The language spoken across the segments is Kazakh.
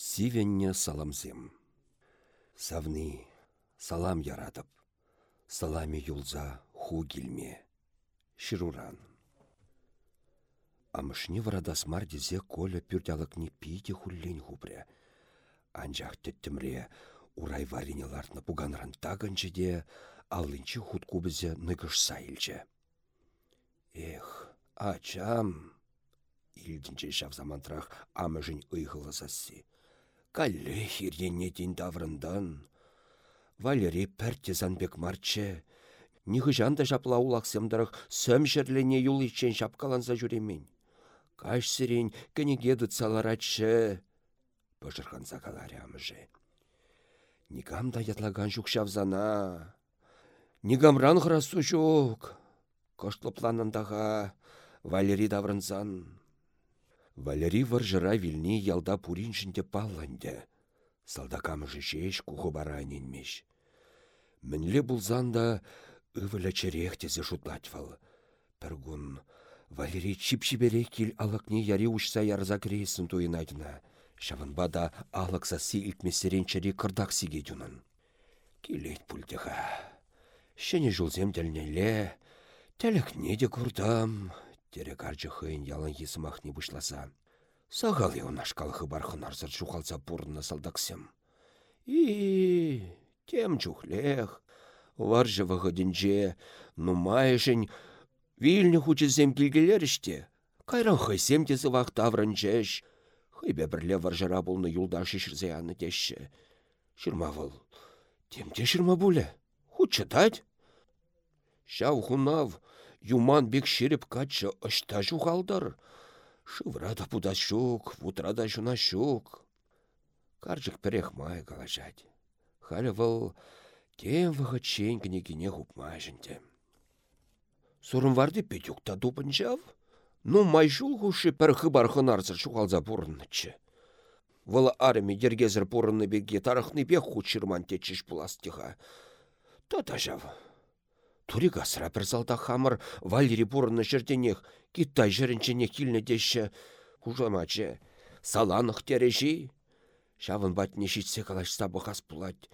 Сивенне саламзем. Савны, салам яратып, салами юлза ху килме. Шируран. Амышне варадас мардезе коля пюртялыкне пиде хуллен хупря. Анжақ теттімре урай варинеларны пуганран тагынчы де, аллынчы худ кубызе ныгыш сайылчы. Эх, ачам! Илдінче шав замантрах амыжын ыйғылы сасси. Калле хиренне дин даврындан. Валерий пәртезанбек марчы. Нихыжан да жапла улақсемдырық сөм жерлене юл ичен шапкаланса жүремень. Каш сирен кенеге дұтсаларатшы. Пыжырхан закаларе амыжы. Нигам да ятлаган шавзана. Нигамран храсу жүк. Коштлы планындаға Валерий даврынсан. Валерий варжыра вилни ялда пуриншінде палланды. Салдакамыжы жеш кухы барайненмеш. Мінле бұлзанда ывыля черехтезе шутлатвал. Піргун Валерий чипшибере кил алықне яри ұшса ярза крейсін туйнайдына. Шавынбада алықса си илтмесерен чері кырдақ сиге дюнын. Келейт пульдыға. Шене жылзем дәлнеле, тәлік неде күрдам, тере карчы хыйын ялан есімақ не бұшласа. Сағал еуін ашқалықы бархын арзыр жуқалса бұрынна салдақсем. И, тем чухлех, варжы вағыдінже, нумайшын, вильні хучызем келгелеріште, кайран хайсем тезі вақ таврынчеш, Хыйбе бірле варжара болны юлдашы шырзе аны тешші. Шырма выл. Темте шырма бұлі. Хучытать? Шау хунав, юман бек качы ышта жуғалдар. Шыврада пуда шук, вутрада жуна шук. Каржық перех май калажать. Халі выл тем вғыт чен кінегіне жінте. Сурым варды петюкта? Ну майжул хуши пір хыбархын арзыр шуғалза бұрыннычы. Вăлă арми дергезір пурынны беге тарахны бек хучырман течіш буластиға. Тата жав. Тури гасыра бір залда хамыр Валери пурынны жерденех Китай жерінчене килнне деші. Хужамачы. Саланық тережи. Шавын батне шитсе калашса бұхас пулать.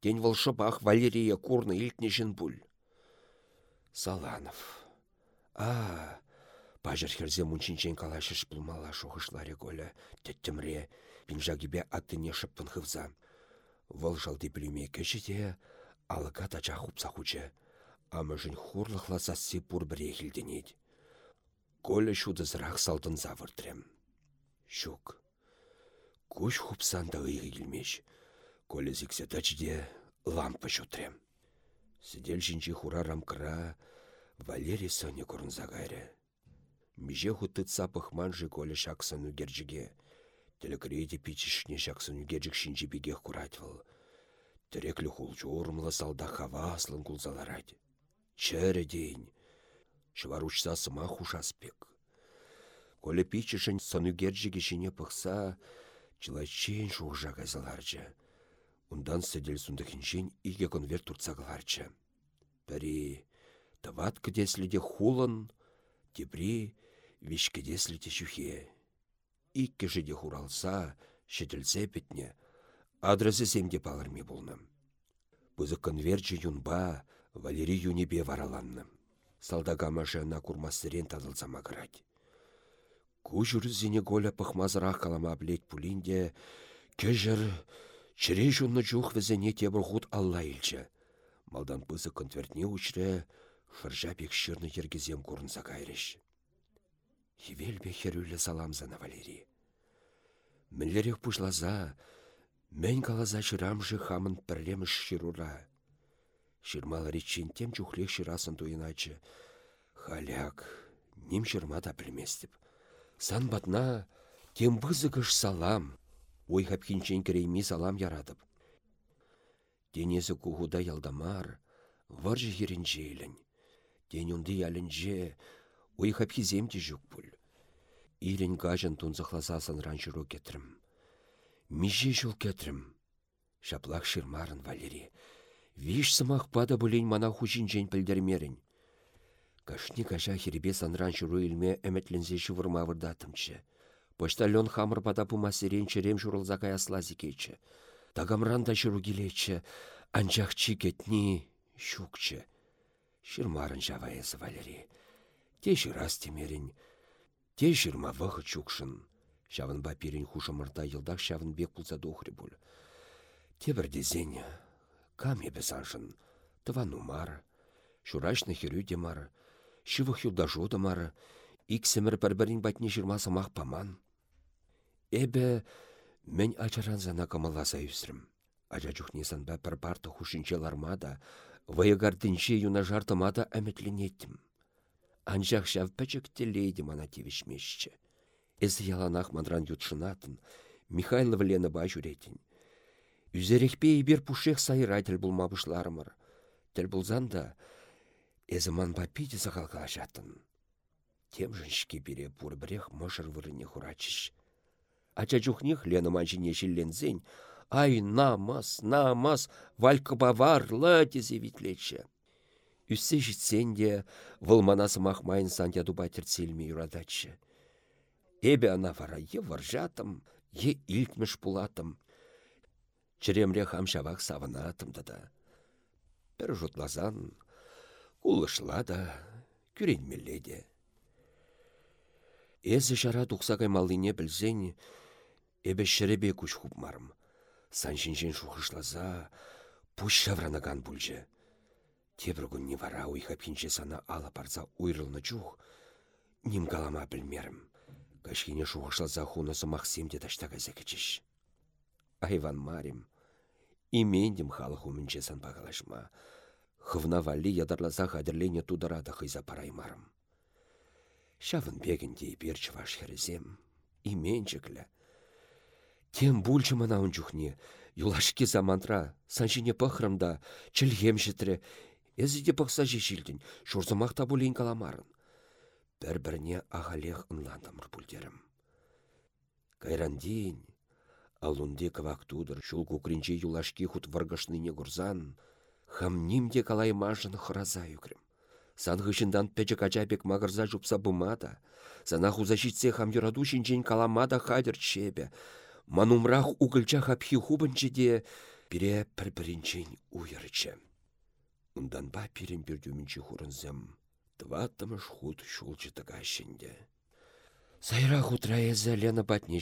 День волшыбах Валерия курны илтнешін бүл. Саланов. А, Пажыр херзе мунчинчен калашыш пулмала шухышларе голі. Теттімре, пинжагибе аттыне шыппын хывза. Вăл жалды біліме кешіде, алыға тача хупса. Амыжын хурлықла пур біре хілденет. Колі шудызырақ салдын завыртрем. Шук. Куш хупсан да ыйғы келмеш. Колі зіксе тачде лампа шутрем. Сидел жінчі хура рамкыра, Валерий соне курынза гайры. Меже хутыт сапых манжы колі шаксан үгерджіге. Телекрейде пичішне шаксан үгерджік шинчі бігех куратвал. Тереклі хулчу орымлы салда хаваслын кулзаларать. Чәрі дейін. Шваручса сыма хушаспек. Колі пичішін сан үгерджіге шине пықса, чылайчен шуғжа газаларчы. Ундан сәдел сундахинчен иге конверт турцағыларчы. Пәрі, тават кідесліде хулын, Тепри вишкедесліте шухе. Икке жеде хуралса, шетілсе петне, адресі земде палырме болным. Бұзы конверчі юнба, Валерий юнебе вараланным. Салдага машина курмастырен тазылсама кырать. Кужыр голя пахмазырақ калама блет пулинде, кежір чире жунны жух візіне тебір худ алла илчі. Малдан пызы конвертне учре, Хыржа бек шырны ергізем курынса кайрыш. Хивелбе херюлі саламзана Валерий. Мінлерек пушлаза, мен калаза шырамжы хамын пірлеміш шырура. Шырмалы тем чухлех шырасын туйыначы. Халяк, ним шырма да білместіп. Сан батна тем бызыгыш салам, ой хапхинчен керейми салам ярадып. Денезі кухуда ялдамар, варжы херенчейлін. День унды ялінже, уй хапхизем те жүк пуль. Ирен гажын тунзықласасын ранжыру кетрім. Меже жыл кетрім. Шаплақ шырмарын Валерий. Виш сымақ пада бұлейн мана хужин жен пілдермерін. Кашни кажа херебе санран жүру илме әметлензе шывырма вырдатымчы. Почтальон хамыр пада пума сирен черем журылза каяслази кече. Тагамран да жыру келече, анчах чикетни щукче. Шырмарын жаваезы Валерий. Те жырас темерін, те жырма вғы чукшын. Шавын бапирин хушымырда йылдақ шавын бек пулса дохры бұл. Те бірдезен, кам ебе саншын, тывану мар, шурашны херю де мар, шывых юлдажу да мар, иксемір бір-бірін батне жырма самақ паман. Эбе мен ачаранзана камаласа үсірім. Ача чухнесан бә бір барты хушинче лармада, вайығардынче юна жартымада әмітленеттім. Анжақ шав пәчік телейді мана тевішмешче. Эзі яланақ мандран ютшынатын, Михайлов Лена ба жүретін. Үзерекпе ибер пушех сайра тіл бұлмабышларымыр. Тіл бұлзанда, әзі ман ба пиде сағалға жатын. Тем жыншке бере бұрбірех мұшыр вырыне хурачыш. Ача чухнех Лена манжине лензень, ай намас, намас, валька бавар, латезе витлече. Үссе житсен де, вылманасы махмайын сандя дуба терцелме юрадачы. Эбе ана вара е варжатым, е илтміш пулатым. Чіремре хамшавақ савынатым да. Бір жұтлазан, кулышла да, күренмелле де. Эзі жара тұқсағай малыне білзен, эбе шіребе күш хупмарым. Саншиншин шухышлаза, пуш шавранаган бүлже. Тебір күнне вара уйха пинче сана ала парса уйрылны чух, ним калама білмерім. Кашкине шухышлаза хунасы мақсемде таштага зәкечіш. Айван марим, имендім халық умінче сан бағалашма. Хывна вали ядарлаза хадерлене тудырада хыза параймарым. Шавын бегінде ваш херезем, именчіклі. Тем бульчы мана унчухне, юлашки замантра, саншине пăхрымда, чӹлхем çӹтре, эзіде пықса жешілдін, шурзымақ та бұлейін каламарын. Бір-біріне ағалех ынландымыр бүлдерім. Кайрандейін, алунде кывак тудыр, шул кукринче юлашки хут варгашныне гурзан, хамнимде калаймашын хыраза юкрем. Сан хышындан пәчі качапек мағырза жупса бумада, сана хузашитсе хам юраду шинчен каламада хадер чебе, манумрах угылча хапхи хубынче де, пире пір-бірінчен уйырычы. Ундан ба пирен бүрдюмінче хурынзым, тваттымыш худ шулчы тыгащенде. Сайра Лена батне.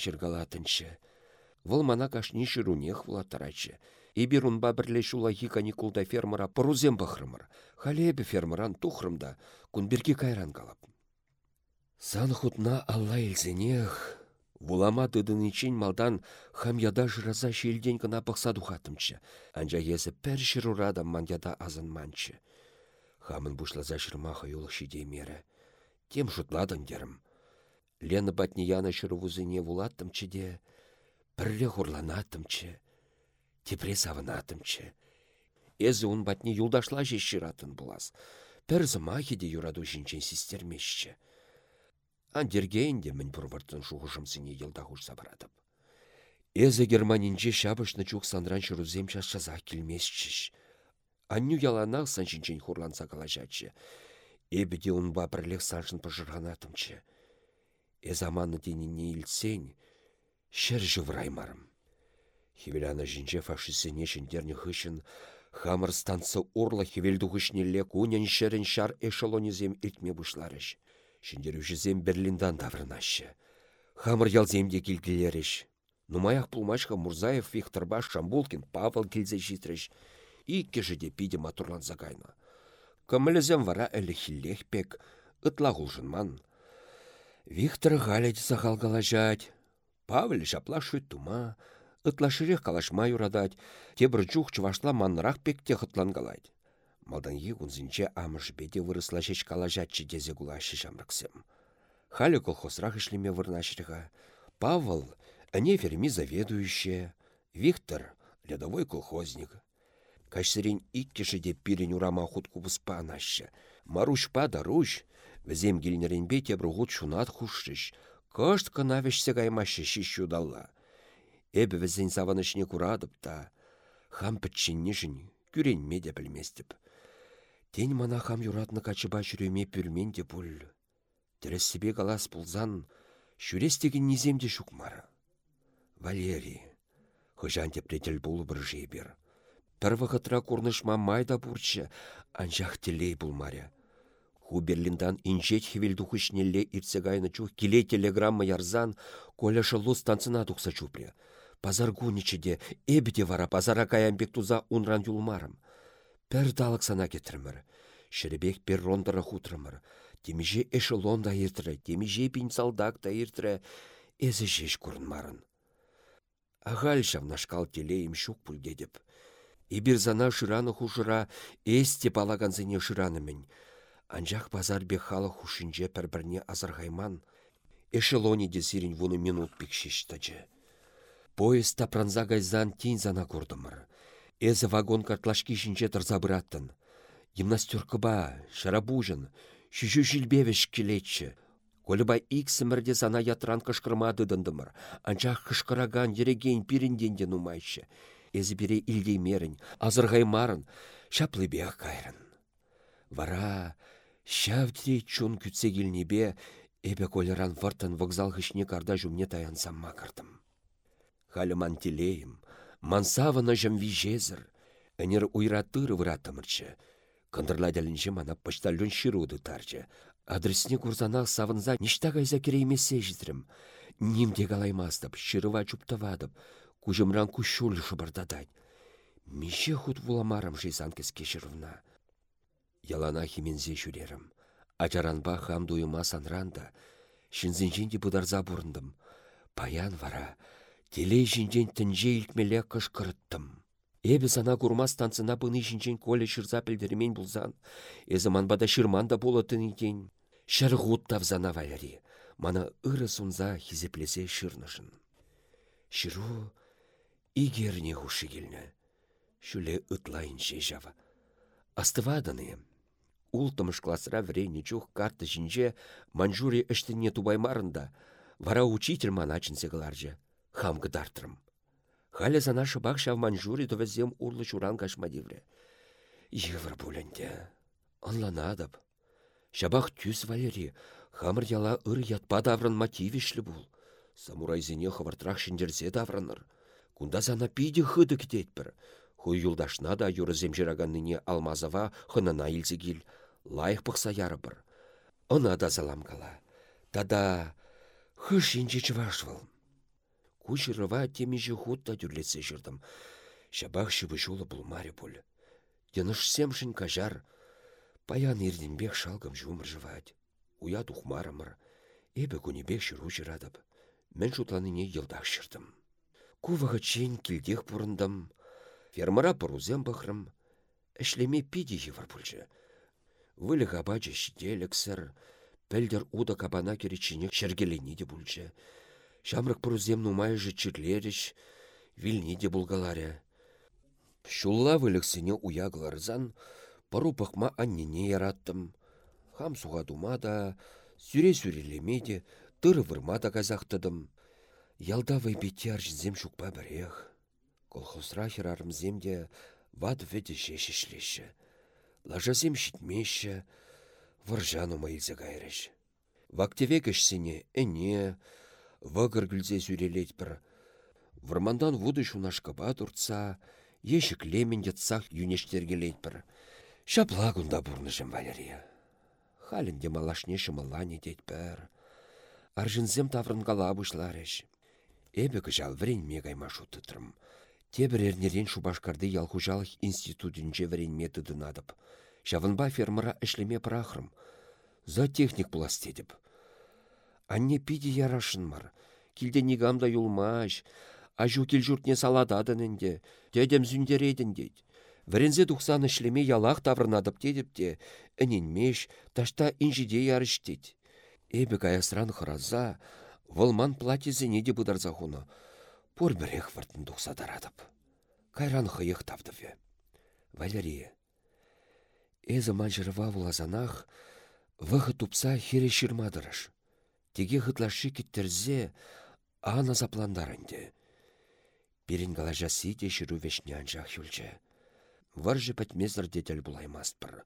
Вұл мана кашни шырунех вулаттарачы. Ибір унба бірле шулаги каникулда фермера порузем бахрымыр. Халебі фермеран тухрымда күнберге кайран калап. Сан хутна алла илзенех, Вулама тыдынычен малдан хам яда жыраза шелден кына пықса духатымчы. Анжа есі пәр шырурада мандяда азын манчы. Хамын бушлаза шырмаха юлы шидемері. Тем жұтладын дерім. Лена батне яна шырвузыне вулаттымчы де, пірле хурланатымчы, тепре савынатымчы. Эзі он батне юлдашла же шыратын булас. Пір зымахи де юраду жинчен систермешчі. Андергейінде мін бұрвыртын елда хұшса барадып. Эзі Германинже шабышны чух сандран шырузем шашшаза келмесчіш. Анню яланақ саншинчен хурланса калажачы. Эбіде ұнба бірлек саншын пыжырғанатымчы. Эз аманы деніне илсен, шер жывраймарым. Хевеляна жинче фашисене шендерні хышын, хамыр станцы урла хевелду хышнелле кунен шерін шар эшелонизем илтме бұшларыш. Шендерушізем Берлиндан даврынашы. Хамыр ялземде келгілеріш. Нумаях пулмашқа Мурзаев, Викторбаш, Шамбулкин, Павел келзе житріш. Икке жеде пиде матурлан загайна. Кымылізем вара әлі хиллехпек, ытла ғулжынман. Виктор галеде сахалгалажать. Павел жапла шүт тума, ытлашырех калашма юрадать, тебір жух чывашла маннырах пекте хытлангалать. Малдан егунзінче амыш беде вырысла шеш калажатчы дезе гулашы жамрыксем. Халі колхозрах ішлеме вырнашырға. Павел — әне ферми заведующая, Виктор — лядовой колхозник. Кашсырен иккеші де пирен урама хутку бұспа анашы. Маруш па даруш, візем гелнеренбе тебір ғуд шунат хушшыш. Кышт кынавешсе гаймашы шиш юдалла. Эбі візен саванышне курадып та, хам пітченнешін күренме де білместіп. Тен мана хам юратны качыба жүріме пүрмен де бұл. Тіресібе галас бұлзан, Шүрестеген низемде шукмары. Валерий, хыжан тепретел бұл бір жебір. Пір вғытра курнышма майда бұрчы, анжақ тілей бұлмаря. Ху Берлиндан инжет хевелду хышнелле ирцегайны чух келей телеграмма ярзан, коля шылу станцина тухса чупре. Пазаргуничеде, эбде вара пазара каямбек туза унран юлмарым. Пір далық сана кетірмір. Шеребек пер рондыра хутрымыр. Темеже эшелон да иртірі, темеже салдак да иртірі, эзі жеш марын. Агаль шавнашкал телейім шук пульдедіп. Ибір зана шыраны хушыра, эсте балаганзыне шыранымын. Анжақ базар бе халы хушинже пір-бірне азырғайман. Эшелоне де сирен вуны минут пікшештіжі. Поезд тапранза гайзан тин зана көрдімір. Эзі вагон картлашки шинче тұрза бұраттын. Гимнастеркыба, шарабужын, шүші жилбевеш келетші. Колыба ик сімірде сана ятран кышкырмады дындымыр. Анчақ кышкыраган ереген пирінденде нумайшы. Эзі бере илдей мерін, азырғаймарын, шаплыбех кайрын. Вара, шавдре чун күтсе келнебе, эбе колеран выртын вокзал хышне карда жүмне таянсам макырдым. Халыман телейім, мансавына жым вижезір, әнер уйратыры выратымырчы. Кындырладялінже мана почтальон шируды тарчы. Адресне курзанақ савынза ништа кайза кереймесе жізрім. Нимде галаймастып, шырыва чуптавадып, кужымран кушулы шыбырдадать. Мише худ вуламарым жизан кешірівна. Ялана химензе жүрерім. Ачаранба хам дуйыма санранда, шинзінженде бұдарза бұрындым. Паян вара, теле жинжен тінже илтмеле кышкырыттым. Эбі сана курма станцына бұны жинжен коле шырза пілдермен бұлзан, эзі манбада шырманда болатын екен. Шырғут тавзана вайри, мана ыры сунза хизеплесе шырнышын. Шыру игерне хуши келні. Шүле ытлайын. Астывадыны, Ултымыш классра врейні чух карты жинже манжури үштіне тубаймарында, вара учитель маначынсе кыларжы, хам гыдартрым. Халя за нашы бақ шав манжури довезем урлы чуран кашмадивре. Евр бүлінде. Анланадып. Шабақ түс валери, хамыр яла ыр ятпа даврын мотивишлі бұл. Самурайзене хавартрах шиндерзе даврыныр. Кунда зана пиде хыды бір. Хуй юлдашна да юрызем жираганныне алмазава хынына илзегил. Лайық пықса яры бір. Она да заламкала. Тада хыш инче чывашвал. Кучырыва темежі хутта дүрлетсе жырдым. Шабақ шыбы жолы бұлмаре бұл. семшін кажар. Паян ирденбек шалгам жумыр жывать. Уят ухмарымыр. Эбі күнебек шыру жырадып. Мен шутланыне елдақ шырдым. Кувығы чен кілдех бұрындым. Фермара пұрузем бұқрым, әшлеме пиде евір пүлжі. Вылі ғабаджы шиделіксір, пәлдер уда кабана керечінек шергелене де бүлжі. Шамрық пұрузем нумайжы чирлеріш, вилне де бұлгаларя. Шулла выліксіне уягларзан, пару пықма аннене яраттым. Хам суға дума да, сүре-сүрелеме де, тыры вырма да казақтыдым. Ялда вайбетер жінзем шукпа бірех. Колхозра земде вад веде жешішлеші. Лажазем шитмеші, варжану майылзе гайрыш. Вактеве кішсене әне, вағыр гүлзе зүрелет бір. Вармандан вуды шунашкаба турца, ешік леменде цах юнештергелет бір. Шапла күнда бұрнышым Валерия. Халінде малашне шымылане дет бір. Аржынзем таврынгала бұшларыш. Эбі кыжал врен мегайма шутытрым. Тебір эрнерен Шубашкарды ялхужалық институтінче варен методын адып. Шавынба фермера ішлеме прахрым. За техник бұлас дедіп. Анне пиде ярашын мар. Килде нигамда юлмаш. Ажу кил жұртне салададын энде. Дедем зюндередін дейд. Варензе тухсан ішлеме ялақ таврынадып дедіп де. Әненмеш, ташта инжиде ярыш дед. Эбі каясран хыраза, волман платизене де бұдарза. Пор бірех вартын дұқса дарадып. Кайран хыйық тавдыве. Валерия. Эзі манжырыва вулазанах, вғы тупса хере шырмадырыш. Теге хытлашы кеттерзе, ана запландарынде. Берін галажа сиде шыру вешне анжақ юлчы. Варжы пәтмезір детел бұлаймаспыр.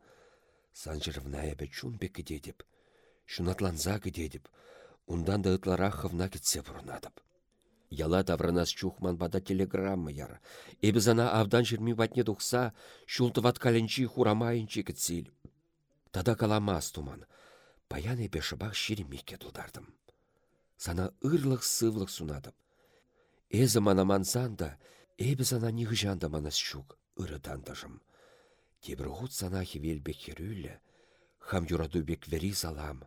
Санжырывна әбі чун бекі дедіп, кедедіп, Ундан да ытлара хывна кетсе бұрынадып. Яла таврынас чухман бада телеграмма яр. Эбі зана авдан жерми ватне тухса, шултыват каленчи хурамайынчи кетсил. Тада каламас туман. Паян эбе шыбақ шеремекке тудардым. Сана ырлық сывлық сунадып. Эзі манаман да, эбі зана ниғы жанда манас шук, ыры тандыжым. Тебір ғуд сана хевелбек херюлі, хам юрадубек вери салам.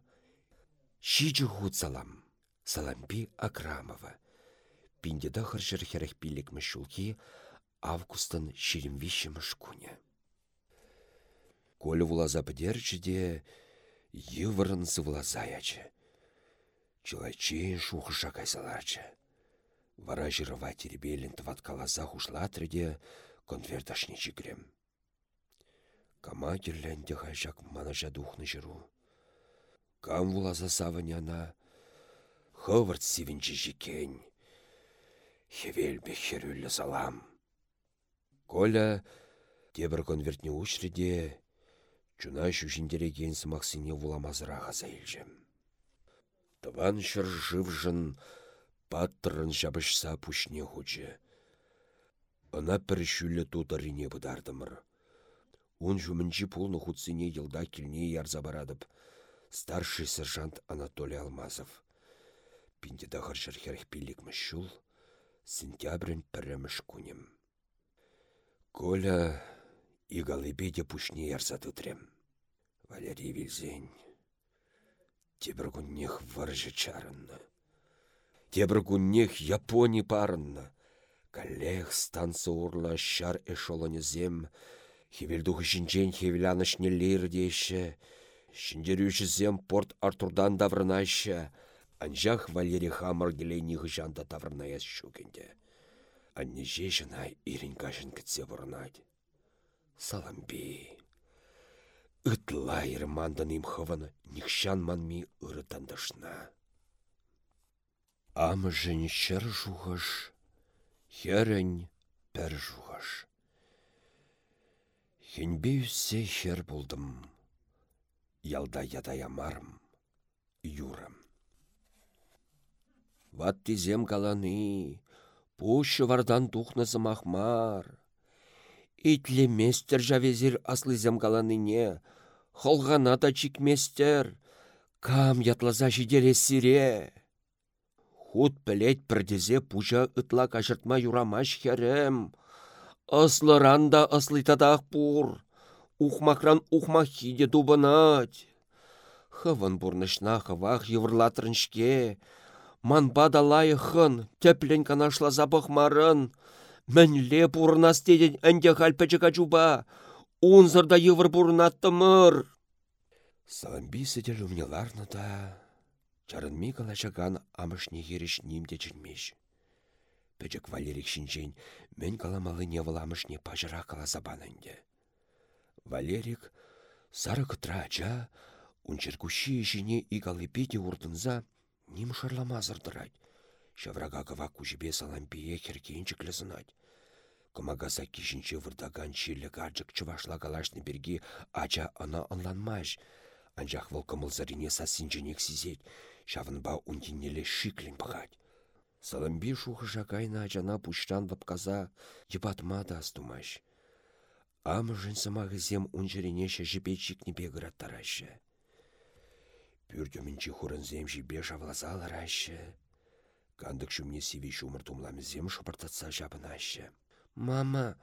Шиджі ғуд салам, саламби Акрамова. Пиндеда хыржыр херек пилік мүшулки, августын шеремвиші мүшкуне. Колі вулаза бідерчі де, йывырын сывлазаячы. Чылайчен шухыша кайсаларчы. Вара жырыва теребелін тваткаласа хушлатрыде конверташне чикрем. Кама керләнде хайжак манажа духны жыру. Кам вулаза саваняна, хывырт сивінчі жикен. Хевел бехерюлі салам. Коля тебір конвертне учреде, чуна шушіндереген сымақсыне вуламазыраға заилжем. Тыван шыр живжын паттырын жабышса пушне хучы. Ына пір шүлі тутарыне бұдардымыр. Он жүмінчі пулны худсыне елда келне ярза барадып. Старший сержант Анатолий Алмазов. Пиндеда хыршыр херх пилік мүшул, сентябрін піріміш кунем. Коля игалыбеде пушне ярза тутрем. Валерий Вильзень. Тебір күннех варжы чарынны. Тебір күннех Япони парынны. Коллег станция урла шар эшелонезем, Хевелдух жинчен хевелянышне лирдейші. Шиндерюшізем порт Артурдан даврынайшы. Анжах Валерий Хамар гелейнихы жанда даврынаяс шукенде. Анне жешіна ирін кашын кітсе бұрынайды. Саламби. Ытла ирмандан имхываны нихшан манми ырытандышна. Амы жын шыр жуғыш, херін пір жуғыш. Хенбе үссе хер болдым. Ялда ядая марым, юрым. Ват тизем каланы, пушы вардан тухнызы махмар. Итлеместер жавезір аслызем каланыне, холғана да чикместер, кам ятлаза жиделе сире. Худ пілет бірдезе пужа ытла кажыртма юрамаш херем, Аслыранда аслитадақ пур. Ухмакран ухмах хиде дубанать. Хывын бурнышна хывах еврлатрыншке. Ман бадалай хын, тәплен канашла забықмарын. Мәнле бурна стеден әнде халпәчіка жуба. Унзырда евр бурнаттымыр. Саламби сәдел умнеларны да. Чарынми калашаган амышне ереш нимде жүрмеш. Пөчік Валерик шинчен, мен каламалы не валамышне пажыра каласа банынде. Валерик сары кытра ача, унчеркуши ішіне игалыпеде урдынза ним шарламазырдырать. Шаврага кава кужебе салампие херкенчік лізынать. Кымагаса кишінче вырдаган чилі гаджык чывашла калашны берги ача ана анланмаш. Анжақ выл кымылзарине сасинченек сизет, шавынба ундинеле шиклін бұғать. Саламби шухыша кайна ачана пуштан вапказа ебатма да астумаш. Амы жын сымағызем унжыренеше жіпетчик не бегіраттарашы. Пүрдімінчі хурынзем жібе жавлазаларашы. Кандык шумне сиве шумыр тумламызем шыпыртатса жабынашы. Мама,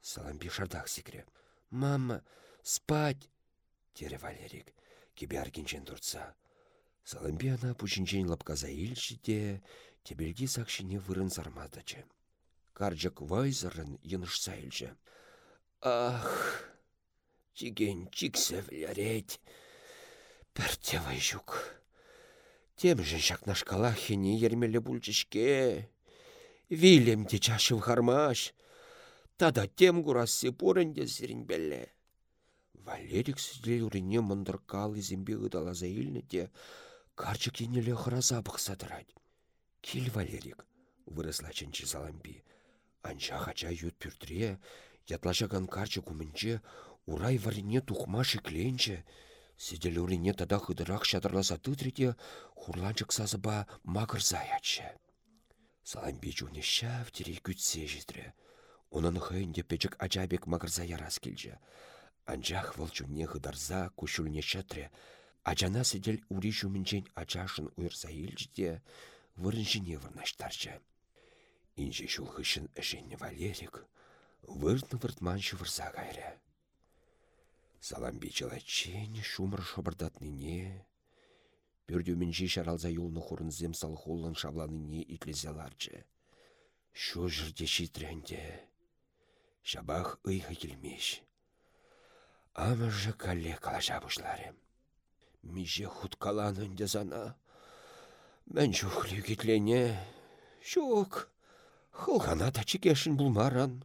Саламби шардақ секре. Мама, спать! Тере Валерик, кебе аргенчен турца. Саламби ана пучинчен лапказа илчі де, Тебелги сақшыне вырын зармадачы. Каржак вайзырын йыныш сайлжы. Ах, тиген чиксе вляреть. Пәртевай жүк. Тем же шакнаш калахине ермелі бұлчышке. Вилем те чашыв хармаш. Тада тем гурасы порынде зірін бәлі. Валерик сізле үрине мұндыркал изембе ұдалаза илні де, карчык енелі хыраза бұқсадырад. Кил, Валерик, выросла чынчы салампи. Анча хача ют пюртре, ятлашаган карчы кумынче, урай варине тухма шикленче, Сиделюрине тада хыдырак шатырласа тытрите хурланчык сазыба мағыр заячы. Саламби жуне шав тире күтсе житрі. Унын хыйынде печік ачабек мағырза ярас келжі. Анжақ выл жуне хыдарза күшіліне шатре. Ачана сидел ури жумінчен ачашын уйырса илжде вырын жіне вырнаштаржы. Инже шул хышын әшенне Валерик, выртны выртманшы кайры. Саламби чылачен шумыр шобырдатныне, Пүрдеуменжі шаралза юлны хурынзем шабланыне итлезе ларчы. Шу жүрде шитренде. Шабах ыйхы келмеш. Амыжы калле калаша бұшларым. Меже хуткаланынде зана. Мен жухлю кетлене. Шук. Хылғана та чекешін бұлмаран.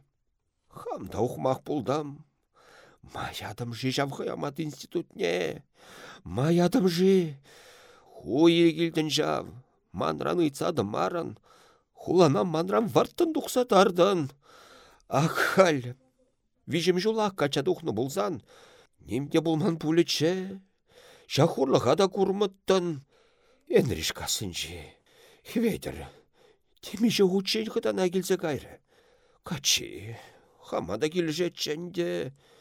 Хамда ухмақ бұлдам. Маядым жи жавхаямат институтне. Маядым жи. Хуе келдін жав. Манран ыйцады маран. Хулана манран варттын дұқса тардын. Ақ хал. Вижім кача дұқны бұлзан. Немде бұлман пулече. Шахурлыға да курмыттын. Касынжи. Хведір. Темеше учен хытана келсе кайры. Качи. Хамада келжетченде. Ну,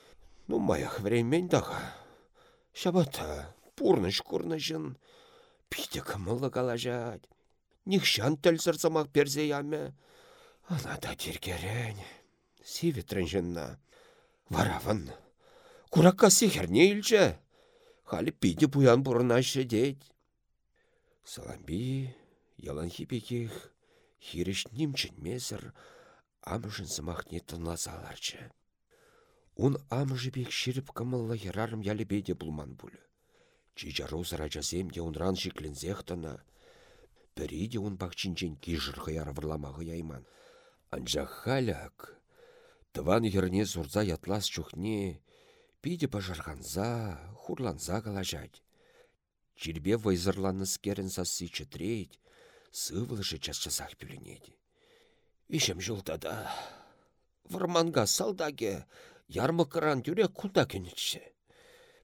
маях времен даға. Шабата, пурныш курнышын. Пиде кымылы калажат. Нихшан тәл сырсамақ перзе яме. Ана да тергерен. Сиветрін жынна. Варавын. Куракка сихерне илче. Халі пиде буян бұрынашы дед. Саламби, ялан хипекех, хиріш немчен мезір, амышын сымақне тынлазаларчы. Ун амжы бек ширіп кымылла ярарым ялі беде бұлман бұлі. Чижару сарачасем де унран жиклензех тына. Бірі ун бақчинчен кижырғы яравырламағы яйман. Анжа халяк. Тыван ерне зурза ятлас чухне, пиде пажарғанза, хурланза калажать. Чирбе вайзырланы скерін сасы чытрейт, сывылышы час-часах пюленеді. Ишем жылтада. Варманга салдаге, ярмыкыран тюре кулда кенетші.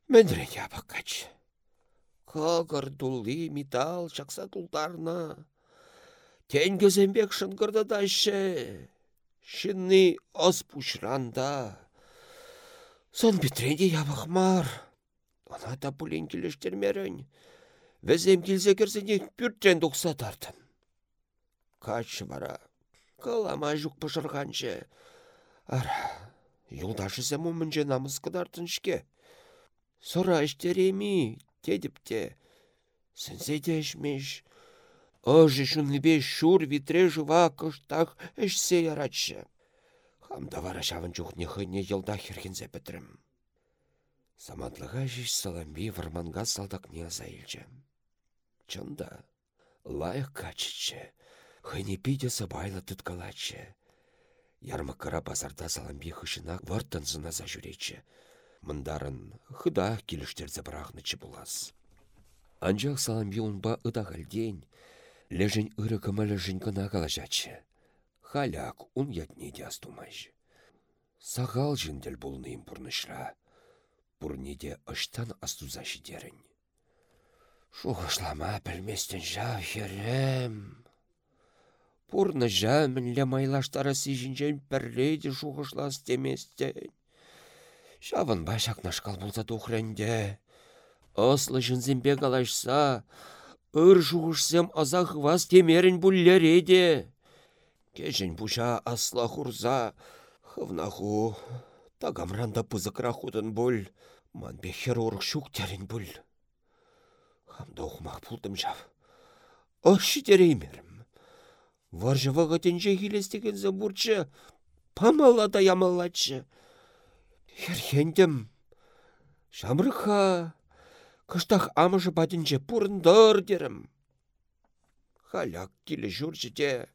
Мендре ябакач. Кагыр дулли металл шақса тулдарна. Тенгізембек шынгырда дайшы. Шынны ос пушранда. Сон битренде ябықмар. Она да пулен келештермерін. Візем келсе керсене пүрттен дұқса тартын. Кач бара. Калама жүк пышырғаншы. Ара, юлдашы зәму мүнже намыз кыдартыншке. Сора іштереми, тедіпте. Сінсе дешмеш. Ожы шунлібе шур витре жыва кыштақ ішсе яратшы. Хамда вара шавын чухне хыне елда херхензе бітірім. Самантлыға жеш саламби варманға салдақне азайлчы. Чында, лайық качычы, хыне пиде сабайлы тұткалачы. Ярмакыра базарда саламби хышына вартынзына за жүречі. Мындарын хыда келіштерзе бірағнычы булас. Анжақ саламби унба ыдағалден, лежін ыры кымылы жынкына калажачы. Халяк ун ятне де астумайжы. Сағал жіндел бұлныйым бұрнышра. Бұрнеде ыштан астуза жидерін. Шуғышлама білместен жа херем. Пурны жәмінле майлаштары сижінжен пірлейді шуғышлас деместен. Шавын башак нашкал болса тухренде. Ослы жынзембе қалашса, ыр шуғышсем азақ вас темерін бүллереде. Кежін бұша асла хурза, хывнаху, тагамранда пызықра худын бұл, бехер орық шук бұл. Хамда оқымақ бұлдым жав. Ошы дереймерім. Варжываға тенже хилестеген забурчы, памалада ямалачы. Херхендім. Шамрыха, кыштақ амыжы бадінже пұрындар дерім. Халяк келі жүржіде.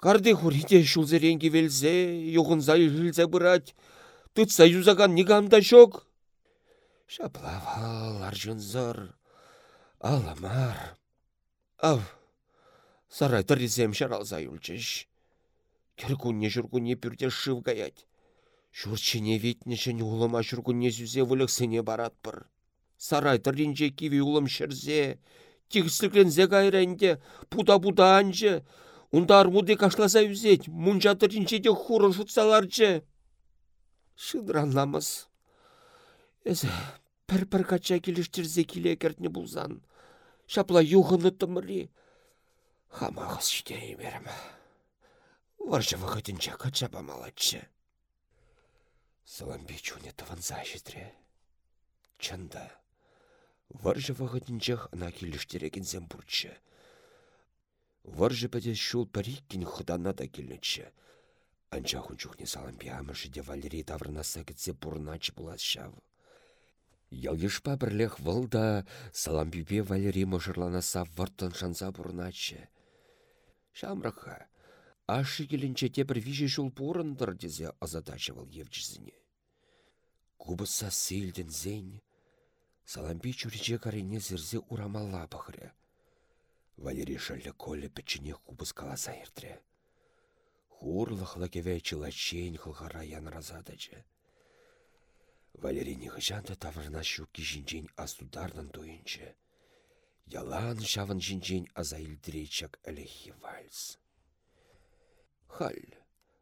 Карды хурите шулзеренге велзе, юғынза үлзе бұрат, тұтса юзаган нигамда шок. Шаплавал аржынзыр, аламар. Ав, сарай тырризем шаралза үлчеш. Кіркунне жүркунне пүрде шыв гаять. Шурчине ветнешін улыма жүргінне зүзе вылықсыне баратпыр. Сарайтыр ринже киви улым шырзе, тігісілгензе кайренде, пуда-пуда анжы, Унда армуды кашласа үзет, мұнжатыр ринжеде хурын шутсаларчы. Шыдранламыз. Эзі, пір-пір кача келіштерзе келе кертіне бұлзан. Шапла юғыны тымыри. Хамағыз шидей берім. Варжы вғытынча кача бамалатчы. Саламбе чуне таванза житре. Чында. Варжы вғытынчах ана келіштерегензен бұрчы. Варжы пәде шул париккин хыдана да келнечі. Анча хунчухне саламбе амышы де Валерий таврнаса кетсе бұрначы булас шав. Ялгишпа бірлех вылда саламбипе Валерий мұжырланаса варттан шанса бұрначы. Шамраха, ашы келінче те бір вижі жол бұрындыр дезе азадачы вал евчізіне. Кубыса сейлден зейн, саламби чуриче карене зірзе урамалла бұхыры. Валерий шәлі колі пічіне кубыс каласа ердірі. Хурлықлы кеве чылачейн хылғара ян разадачы. Валерий нихышанды тавырна шуки жинжен астударнын туйынчы. Ялан шавын жинжен аза илдречак әлехи вальс. Халь,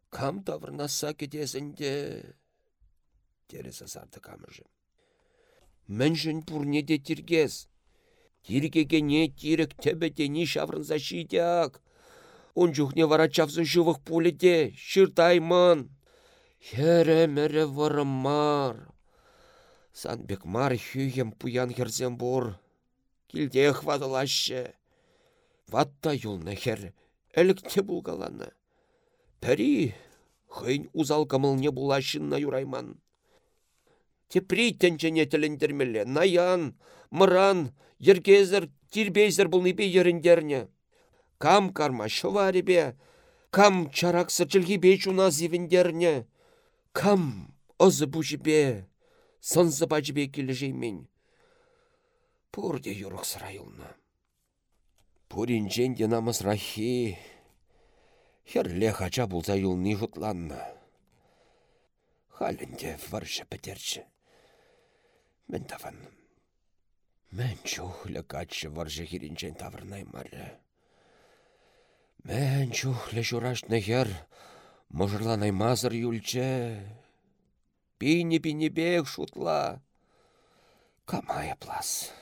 кам тавырнаса кетесінде? Тересі сарды камыжы. Мәншін пурнеде тиргез. Тиргеге не тирек тебетені шаврынса шидяк. Он вара чавсы жывық пуледе, шыртаймын. Херемере варымар. Санбек мар хүйем пуян херзем бур. Килде хватылашы. Ватта юлны хер, әлікте булгаланы. Пәри, хыйн узал камылне булашынна юрайман. Теприттен жіне тіліндермелі, наян, мыран, ергезір, тирбейзір бұлныбе еріндерне. Кам карма шываребе, кам чараксы чілгібе чуна зивіндерне, кам озы бұжібе, сынзы бачыбе кележеймен. Пурде юрық сырайылна. Пурин женде намыз рахи, херле хача бұлза юлны жұтланна. Халінде варшы пітерчі. Мен таван. Мен чухлі качы варжы хиринчен тавырнай мары. Мен чухлі журашны хер, мұжырланай мазыр юлче. Пине-пине бек шутла. Камай плас.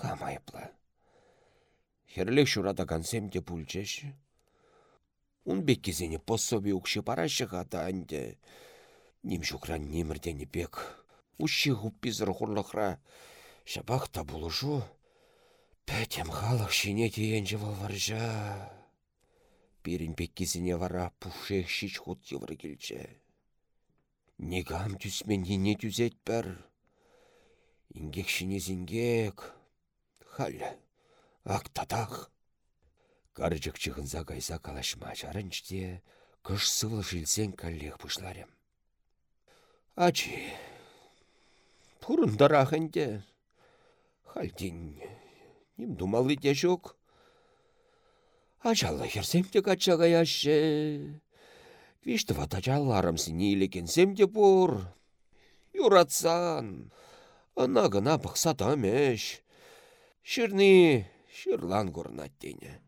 Камай пла. Херлек шурада кансемде пульчеші. Ун беккезене пособи укши парашы хата анде. Ним шукран немірдені бек. Ущи гуппизір хурлықра. Шабақ та булышу. Пәтем халық шине дейенжі варжа. Пирин беккезене вара пушех шич хут евры келче. Негам түсмен ене түзет бәр. Ингек шине зингек. Халля. Ақтатақ. Каржық чығынза кайса калашма жарынчте, кыш сывыл жилсен каллех пышларем. Ачи, пурындарах энде. Хальдин, ним думалы те жок. Ачалла херсем те качага яще. Вишті ватачалларым сіне илекенсем де бур. Юратсан, ана гына пықсатам эш. Шырны, шырлан горнаттене.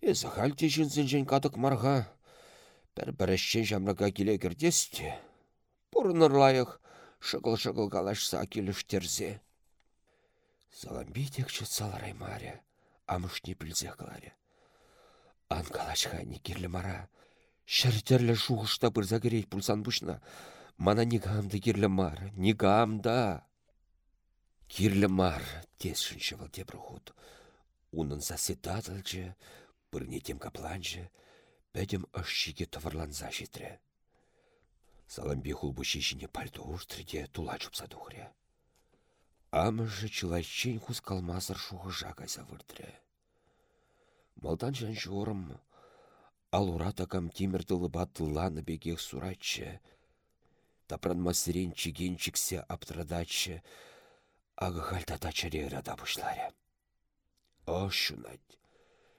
Эзі хальте жінсін катық марға. Бір-бірішчен жамраға келе кірдесте. Бұрынырлайық шықыл-шықыл калашса келіштерзе. Заламби текші саларай маре, амышне білзе қыларе. Ан калашқа не керлі мара. Шәртерлі шуғышта бірза керей пұлсан бұшна. Мана негамды керлі мар, негамда. Керлі мар, тез шыншы выл тебір худ. Унын засетатылчы, бірнетем капланчы, бәдім ашшиге таварланза жетірі. Саламбе хулбу шишіне пальто ұрстрыде тула чупса тухря. Амыжы чылайчен хус калмасыр шуғыжа кайса выртыры. Малдан жан жорым, ал уратакам тимір тылыба тылланы бегех сурачы. Тапран масырен чиген чиксе аптырадачы, ағы бұшлары. О, шунать,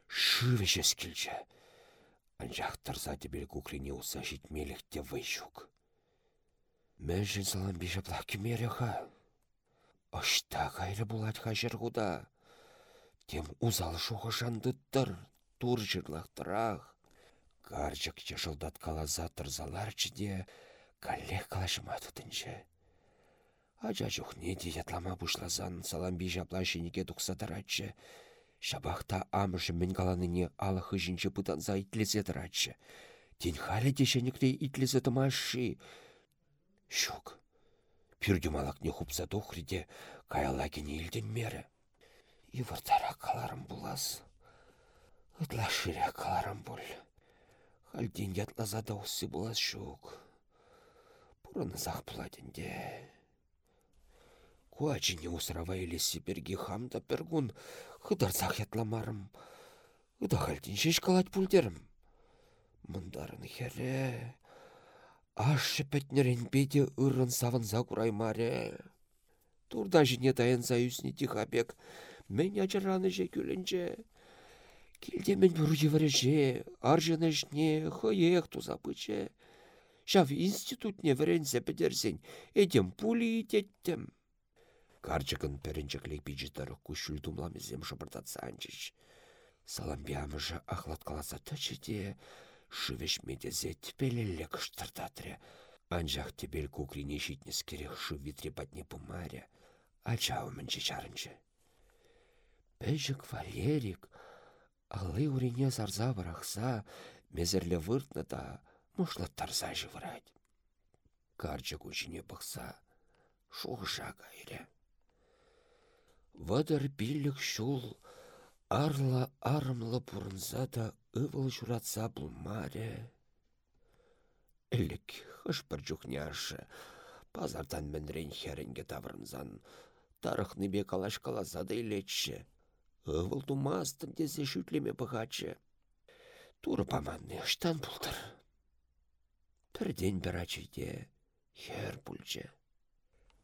шывеше скілчі. Анжақ тұрзады бел кукрине уса житмелікте вайшук. Мәншін салам бешаплақ кемері ха. Ашта кайры булат хажыр худа. Тем узал шуғы жандыттыр, тур жырлақтырақ. Карчык жашылдат калаза тұрзаларчы де, каллех калашыма тұтынчы. Ача чухне де ятлама бушлазан салам бешапла шенеке тұқсатыратчы. Шабақта амышы мен каланыне алықы жінчі пытанза итлесе тұратчы. Тен халі дешенікте итлесе тымашы. Шук. Пюрдюмалак не хупса тухриде, каялагене илден мере. Ивыртара каларым булас. Ытла шире каларым бұл. Хальден ятлаза да уссы булас шук. Пураны зах пладенде. Куачине усрава елесі берге хамда пергун хыдарсақ ятламарым. Ыда хальден шеш калать пульдерім. Мындарын хере. Ашы пәтнерен беде ырын савынса маре. Турда жіне таянса үсіне тихабек, мен ачараны же күлінже. Келде мен бұржи вареже, аржыны жне, хыех туза быче. Шав институтне варенсе бедерсен, эдем пули итеттім. Карчыкын пәрінчіклік бейджетары күшіл думламызем шыбыртатса анчыш. Саламбиямыжы ахлат каласа тачыде, шывеш медезе тпелелле кыштыртатре. Анжақ тебел кукрине шитнес керек шу витре патне пумаря, ачау мінчі чарынчы. Пәжік Валерик, алы урине зарза варақса, мезерлі выртны да мұшлаттарса жывырать. Карчык учине бұқса, кайры. Вадар биллік шул, арла арымлы бұрынса да ывыл журатса маре. Ілік хыш бір жүхняшы, пазардан мінрен херенге таврынзан, тарықны бе калаш каласа да илетші. Ывыл тумастын десе шүтлеме бұғачы. Туры паманны ыштан бұлдыр. Пірден бір ачыйде, хер бұлчы.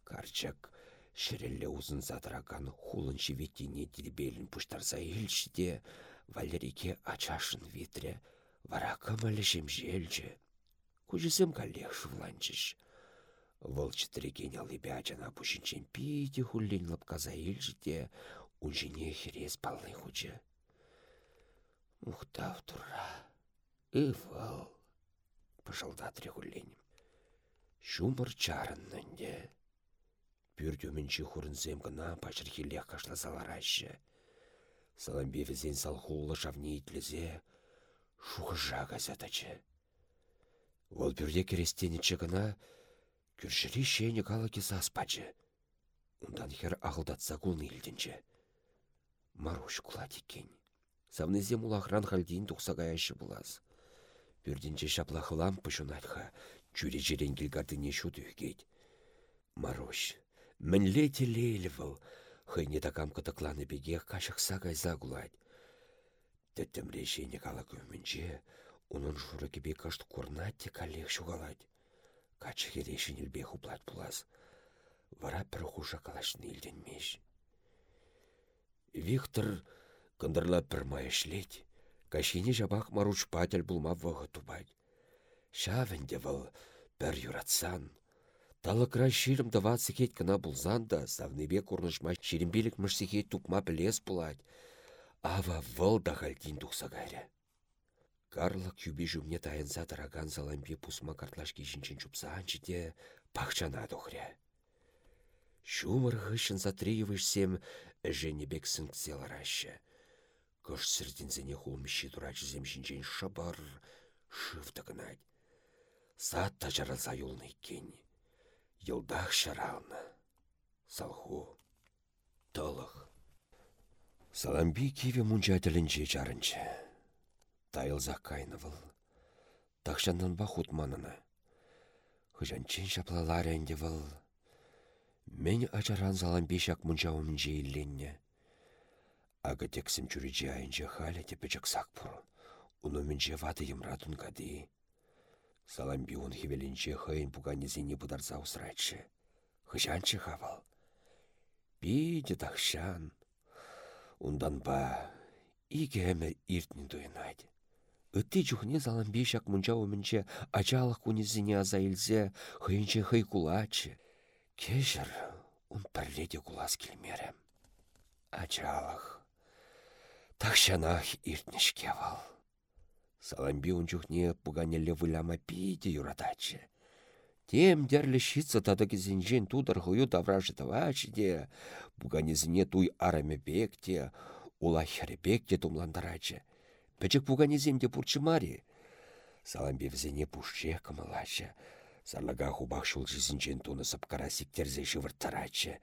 Карчак шірелі ұзын задыраган хулын живетине дилбелін пұштарса елшіде, Валерике ачашын витре, вара кымылі жемжелчі. Кужесем каллех шывланчыш. Вăл чӹтӹрекен алипе ачана пушинчен пите хуллен лапказа илжіде, унжине херес палны хучы. Мухтав тура. Ывал. Пышылдатре хуллен. Шумыр чарыннынде. Пүрдюмінші хурынзем гына пачырхилех кашласаларашы. Саламбе візен салхулы шавне итлізе, шухыжа газетачы. Ол бүрде керестенічі гына, күршірі шені калы аспачы. Ундан хер ағылдатса кулны илдінчі. Маруш кулат екен. Савнызем улахран халдейін тұқсағаяшы бұлаз. Бүрдінче шаплахылам пышунатха, чүре жерен келгардыне шуды үгейд. Маруш, мінле телейлі выл, Хыйне такам кытыкланы беге кашықса кайза гулать. Тәттім решение кала көмінче, унын журы кебе кашт курнат те калех шугалать. Качы херешін илбе хуплать пулас. Вара пір хуша калашны меш. Виктор кындырла пір майышлет, кашине жабақ маруч патель булма вғы тубать. Шавенде выл пір юратсан, Талықра ширім даватсы кет кына бұлзан да, савнебе курнышма ширимбелік мүшсеге тупма білес бұлад. Ава выл да тұқса гайры. Карлық кюбе жүмне тайынса тараган заламбе пусма картлаш кешінчен чупса анчыде пахчана дұхря. Шумыр ғышын затреевышсем әженебек сіңкселарашы. Кыш сірдінзіне хулміші турач земшінчен шабар шыфты гынать. Сат юлны. Йылдах шаралны. Салху. Толық. Саламби киве мұнча тілінче жарынчы. Тайылзақ кайнывыл. Тақшандан ба хутманына. Хыжанчен шаплалар әнде выл. Мен ачаран саламби шак мұнча өмінже илленне. Ага тексім чүріже айынче халя тепечек сақ пұр. Уну мінже вады емратун кады. Саламбиун хевелінче хыйын пуганезіне бұдарса ұсырайтшы. Хыжанчы хавал. Биде тахшан. Ундан ба, иге әмір иртні дуйнайды. Үтті жүхне залан бешак мұнча өмінче ачалық күнезіне аза илзе, хыйынче хый кулачы. Кежір, он пірледе кулас келмері. Ачалық. Тақшанах иртнішке вал. Саламби он жүхне пуганелі выляма пиде юрадачы. Тем дерлі щица тады кезінжен тудар хую тавражы тавачы де, буганезіне туй араме бекте, ула херебекте тумландарачы. Пәчік пуганеземде пурчымари. Саламбевзене пушче кымылачы. Сарлага хубах шул жизінчен тунысып карасиктерзе шывырттарачы.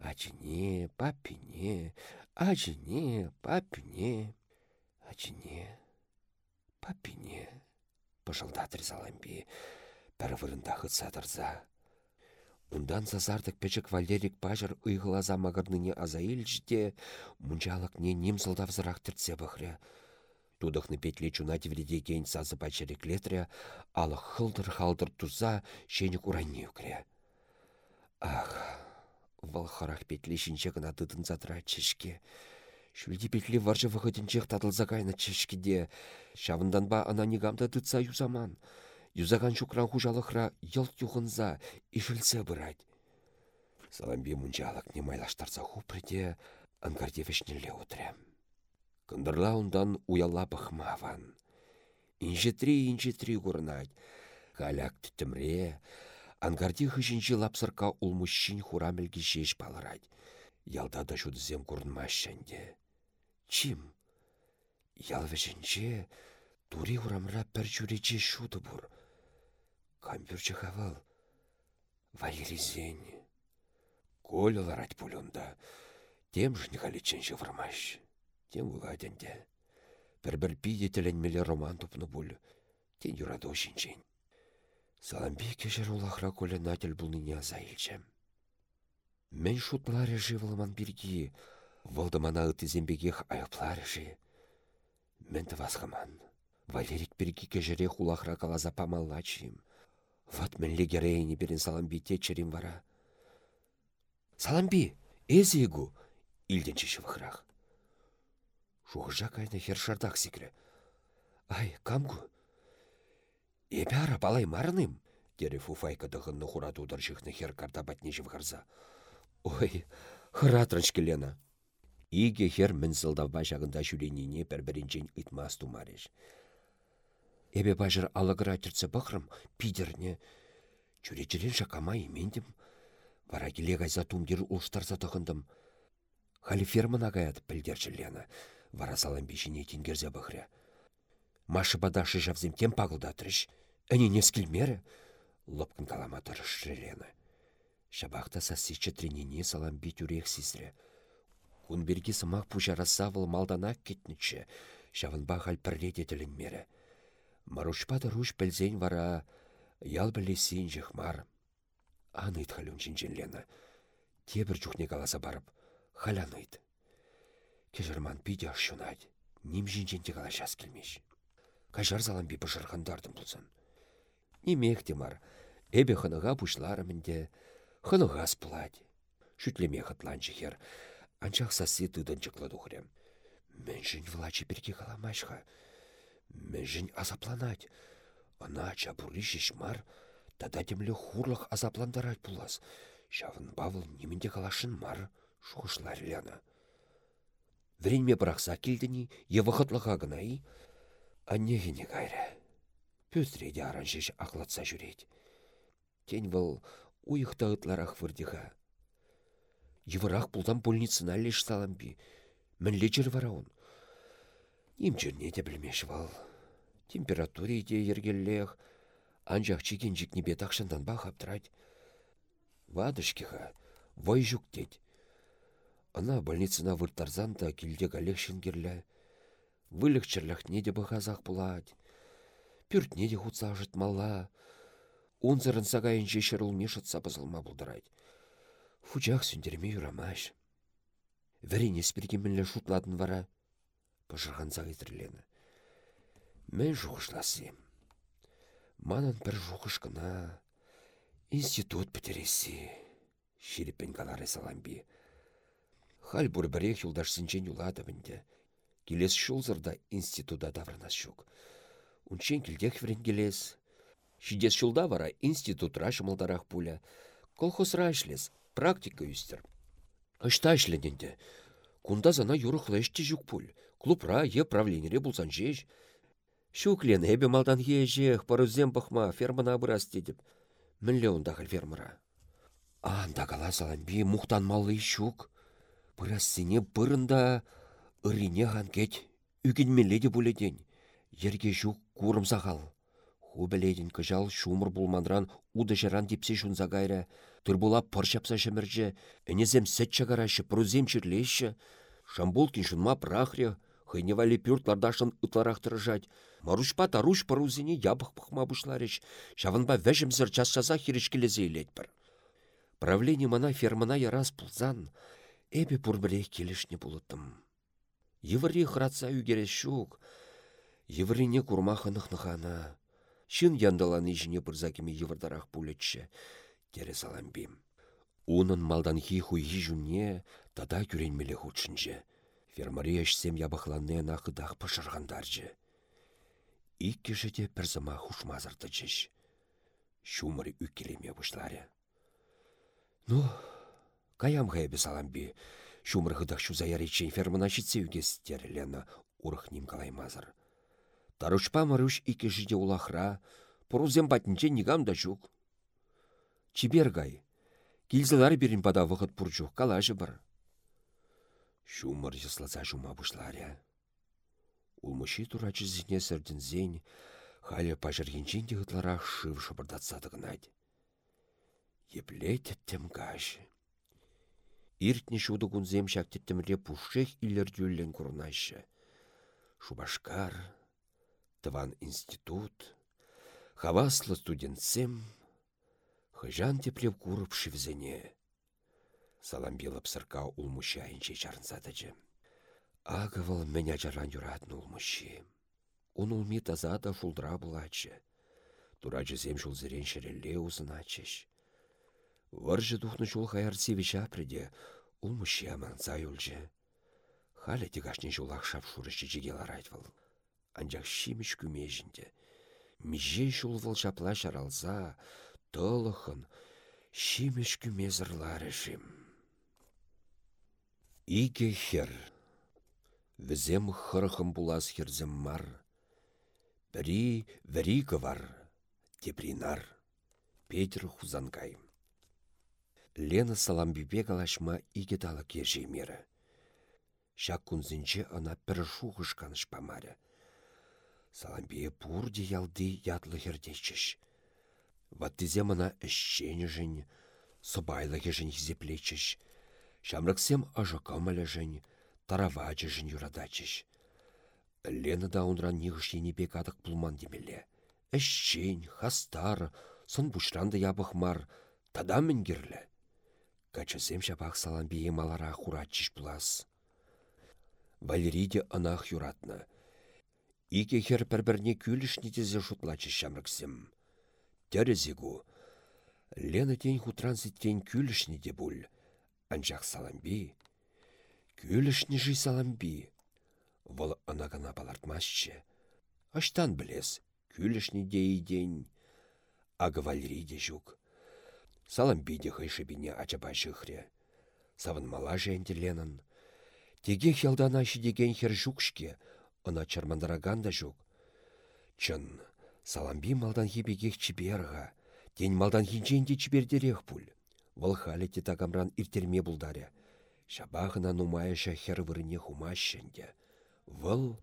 Ачыне, папине, ачыне, папине, ачыне, папине. Пыжылдатыр Саламби, пәрі вырында хытсатырза. Ундан сазардық печек Валерик пажыр ұйғылаза мағырныне азаилжде, мұнжалық не немсылдавзырақ тіртсе бұхря. Тудықны петле чуна тевреде кейн сазы пачерек летря, алы хылдыр-халдыр туза шенік уранне үкре. Ах, вал харах петле шинче тытын чешке. Шүлді петле варжы вғытынчех татылза кайна. Шавындан ба ана негамда тытса юзаман. Юзаган шукран хужалықра йылт юғынза, ишілсе мұнчалық не майлаштарса хупрыде, ангарде вешнеле утрем. Кындырла ундан уяла пăхмаван. Инжетри инжетри курнать. Каляк түтімре, ангарди хышинчи лапсырка улмущин хурамелге шеш палырать. Ялда да шудызем курнмащанде. Чим? Ялвешінче тури хурамра пір жүрече шуды бұр. Кампюрчы хавал. Валерий Коля ларать пулюнда. Тем же не халичен вармащ. Тем уладенде. Бір-бір пиде тіленмелі роман тупны бұл. Тен юрады ошинчен. Саламби кешер улахра коле натель бұлныне аза илчем. Мен шутларе живылман ытызембегех айыпларе жи. Мен тывасхаман. Валерик біргі кежере хулахра калаза памаллачим. Вот мен легерейні берін саламби течерім вара. Саламби, езегу, илденче шывықрақ. Шухыжа кайны хершардақ секрі. Ай, камгу? Эпе ара балай марыным? Тере фуфайка дығынны хура тудар жихны хер карта батне жывғарза. Ой, хыратрынч келена. Иге хер мін сылдав башағында жүленіне бір-бірінчен итмас тумареш. Эбе бажыр алығыра түртсе бұқырым, пидерне. Чүречерен шакама емендім. Вара келе гайза тумдер ұлштарса тұхындым. Халі фермана гаят пілдерчілені вара салам бешіне тенгерзе бұхря. Машы бадашы жавзем тем пағылдатырыш. Әне нескілмері? Лопкін калама тұрыш жрелены. Шабақта салам бит үрек. Кунберге сымақ пұжараса малдана кетнічі. Шавынба хал пірлет етілінмері. Марушпада руш пілзен вара ял білесен жықмар. Анайт халюн жінженлені. Тебір жүхне каласа барып, халянайт. Кежірман пиде ашшунать. Ним жинченте кала шас келмеш. Кажар заламби пышырхандардым бұлсын. Немех мар, эбе хыныға пушларымінде, хыныға спылать. Шүтлеме хытланчы хер, анчақ сасы тыдын чықлады. Мен жын влачы берге каламашха. Мен жын азапланать. Ана чабурли мар, тада темлі хурлық азапландарать пулас. Шавын бавыл неменде калашын мар, шуғышлар ляна. Вренме бірақса келдіні, евіқытлыға гынай, аннегіне кайры. Пөстіреде аранжеш ақлатса жүрет. Тен бұл уйықта ұтларақ Евырақ бұлдан больницына леш саламби. Мінле жыр вараун. Нем жерне де білмеш вал. Температуре де ергеллех, анжақ чеген жікнебе тақшындан бақ аптырать. Вадышкеға, вай жүктет. Ана больницына выртарзан да килде галех шынгерлі. Вылық чырлахне де бұғазақ бұлад. Пүртне де хутса мала. Унзырын сағайын жешір ұлмешітса бұзылма. Фучах сүндерме юрамаш. Вәрене спергемінлі шутладын вара. Пыжырған зағитірлені. Мен жұғышласым. Манан бір жұғышқына. Институт бітіресі. Шереппен калары саламби. Халь бурбірек юлдашсынчен юлады бінде. Келес шулзырда института даврынас шук. Унчен кілдех келес. Шидес шулда вара институтра шымылдарах пуля. Колхозра ішлес, практика үстір. Ашта ішлененде. Кунда зана юрықлешті жүк пуль. Клубра е правленере булсан жеш. Шуклен эбе малдан ежех, парузем бахма, фермана абырас дедіп. Мінле ондағыл фермара. Анда кала саламби мухтан малы шук. Пырасыне бұрында ырине ханкет. Үгінмеле де буледен. Ерге жук курым сағал. Хубелейден кыжал шумыр булманран уды жаран депсе шунса гайра. Турбула пыршапса шымірже, әнезем сәт чагарашы, прузем чирлеші. Шамбулкин шунма прахре, хайневали пюртлардашын ытларақтырыжать. Марушпа таруш парузине ябық пықма бұшларыш. Шавынба вәжімзір час-часа хирішкелезе бір. Правление мана фермана ярас пулзан, эбе пурбіре келішне бұлыттым. Еврей хратса үгерес шук, еврине курмахынық Шын яндаланы жіне бірзакеме евардарақ пулетші, тере саламбим. Унын малдан хи хуй жүнне, тада күренмелі худшынжы. Фермари әшсем ябықланне нақыдақ пышырғандаржы. Иккі жеде бір зама хушмазырды жеш. Шумыры үккелеме бұшлары. Ну, каям саламби. Шумыр ғыдақ шу заяречен фермана шитсе үгестер Лена урық калаймазыр. Тарушпа маруш жиде улахра, порузем батінче нигам да жук. Чибергай, килзылар берін бада вғыт пуржух, калажы бір. Шумыр жысласа жума бұшларя. Улмыши турачы зіне зейн, халя пажыргенчен де ғытларақ шыв шыбырдатсады гынать. Еплет тем каш. Иртне шуды күнзем шактеттімре пушшех илер дюллен курнайшы. Шубашкар, тыван институт, хаваслы студентсем, хыжан теплеп курып шивзене. Саламбилып сырка улмуща инче чарнсатычы. Агывал меня жаран юратны улмущи. Он улми тазада шулдра булачы. Турачы зем шулзырен шерелле узыначыш. Варжы духны шул хаяр севич апреде, улмущи аманца юлжы. Халя тегашне жулах шап шурышы арайтвал анчах шимеш күмежінде. Меже шулвыл жапла шаралза, толықын, шимеш күмезірлары жим. Иге хер, візем хырхым булас херзем мар, бірі вірі кывар, тепринар, Петр хузанкай. Лена саламбибе калашма иге талы кержеймері. Шак күнзінче ана пір шуғышқан шпамары. Саламбие пурде ялды ятлы хердечеш. Ваттызе мына әшчені жын, собайлығы жын хизеплечеш. Шамрыксем ажакамалі жын, таравачы жын юрадачеш. Лена да унран нихыш бек адық пулман демеле. Әшчен, хастар, сон бушранды ябық мар, тада мінгерлі. Качасем шапақ саламбие малара хуратчиш булас. Валериде анах юратны. Ике хер пір-бірне күлішні тезе жұтлачы шамрыксем. Тәрізігу. Лена тен хутрансы тен күлішні де бұл. Анжақ саламби. Күлішні жи саламби. Вол анагана балартмасчы. Аштан білес, күлішні де иден. Ага валери де жүк. Саламби де хайшыбине ачаба жықре. Савын мала жэнді Ленан. Теге хелдана деген хер жүкшке, ына чармандараган да жүк. Чын, саламби малдан хебегех чиберға, тень малдан хинченде чибердерех пуль. Вăл халі те тагамран иртерме булдаря. Шабағына нумайыша хер вырыне хумащенде. Вăл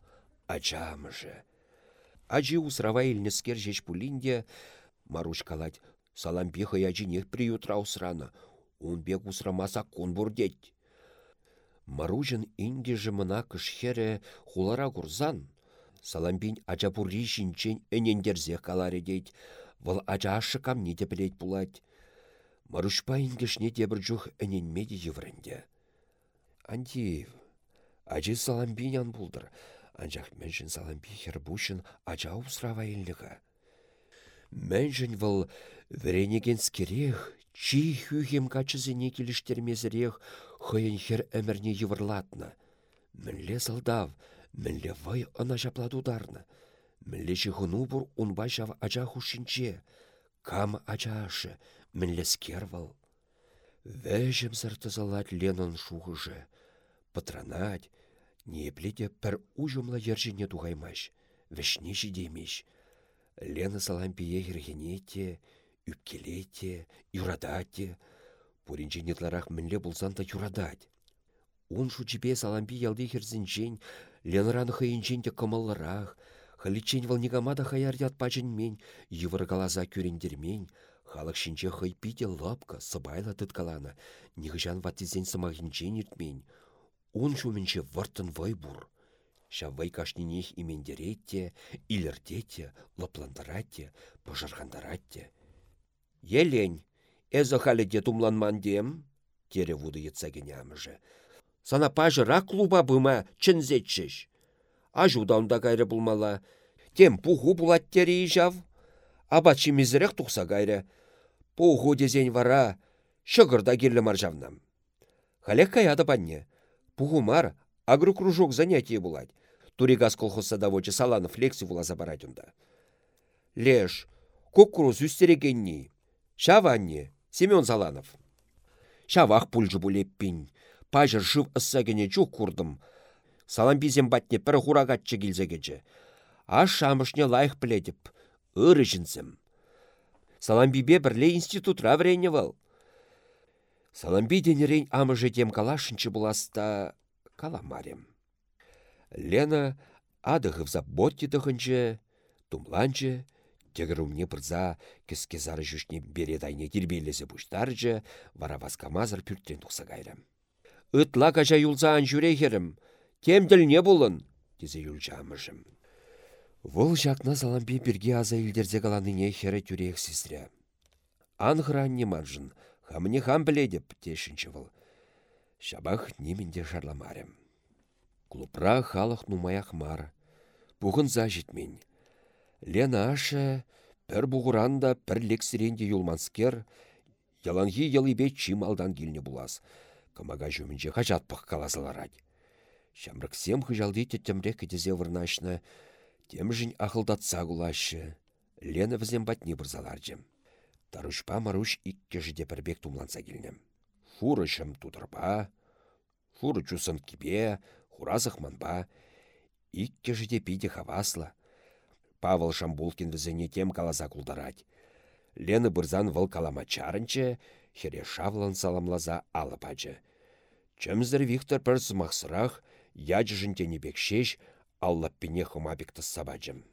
ачамыжы. Ачи усрава илнескер жеш пулинде, Маруш калать, саламби хаячинех приютра усрана. Он бег усрамаса кун бурдеть. Маружын инде жымына кышхере хулара курзан. Саламбин ачапурри шинчен энендерзе каларе дейт. Вăл ача ашы камни те білет булать. Марушпа ингешне тебір жүх эненмеде евренде. Андиев, ачы саламбинян булдыр. Анчах мэншін саламби хербушын ача усрава илліға. Мэншін вăл вренеген скерех, чи хюхем качызыне келіштермезірех, хыйын хер әмірне евырлатны. Мінле сылдав, мінле вай ына жапладударны. Міллечі ғыну бұр ұнба жав ача хушинче. Кам ачашы, мінлескер вал. Вәжім Ленон шуғыжы. Патранать, непледе пір ұжымла ержіне туғаймаш. Вішне жидемеш. Лена салампие ергенете, үпкелете, юрадате. Пуринче нетларах мінле бұлзан да юрадать. Он шучипе салампи ялды херзінчен, Ленран хыйынчен те кымылларах, Халичен валнигамада хаяр ятпачын ювыргалаза күрендермен, халық шинче пиде лапка, сыбайла тыткалана, нигыжан ватизен самахинчен иртмен. Он шуменче вай бур. Шавай кашнинех имендеретте, илердете, лапландаратте, пожаргандаратте. Елень, эзо халеде тумланман дем, тере вуды етса генямыжы. Сана клуба быма чынзетчіш. Ажудаунда кайры булмала. Тем пуху булаттери жав. Абачи мизірек тұқса кайры. Пуху дезен вара. Шығырда керлі маржавнам. Халек каяды банне. Пуху мар агрокружок занятие булать. Туригас колхоз садоводчы Саланов лекси вуласа баратюнда. Леш, куккуруз үстерегенни. Шаванне, Семен Саланов. Шавах пульжы булеппин. Пажыр жыв ыссагене чух курдым. Саламбизем батне пір хурагатчы келзегечі. Аш шамышне лайық пледіп, ыры жінсім. Саламбибе бірле институтра врене вал. Саламби денерен амыжы дем калашынчы буласта каламарем. Лена адығып заботти дығынчы, тумланчы, тегір умне бірза кіске зары жүшне бередайне дербейлесі бұштаржы, вара васкамазыр пүрттен тұқса кайрым. Ытла кажа юлзаан жүрегерім, Темділ болын, дезе юлчамышым. Вұл жақна заламбе бірге аза елдерзе қаланыне хері түрек сестре. Анғыран не маржын, хамыне хам біледіп, тешінші вұл. Шабах немінде шарламарым. Клупра халық нумаяқ мар. Бұғын за жетмен. Лена ашы, пір бұғыранда пір лексіренде юлманскер, ялыбе чим алдан келіне бұлас. Камага жөмінже қажатпық калазыларад. Шамрыксем хыжалды теттемре кедезе вырнашны, тем жін ақылдатса кулашы. Лена візем батни бұрзаларжым. Тарушпа маруш икке жіде бірбек тумланса келнем. Фуры шым тудырба, фуры чусын кибе, хуразық манба, икке жіде пиде хавасла. Павыл Шамбулкин візене тем калаза кулдарать. Лена бұрзан выл калама чарынчы, хере шавлан саламлаза алыпачы. Чемзір Виктор пір мақсырақ, ячжынтені бекшеш, аллаппене хымабекті сабаджым.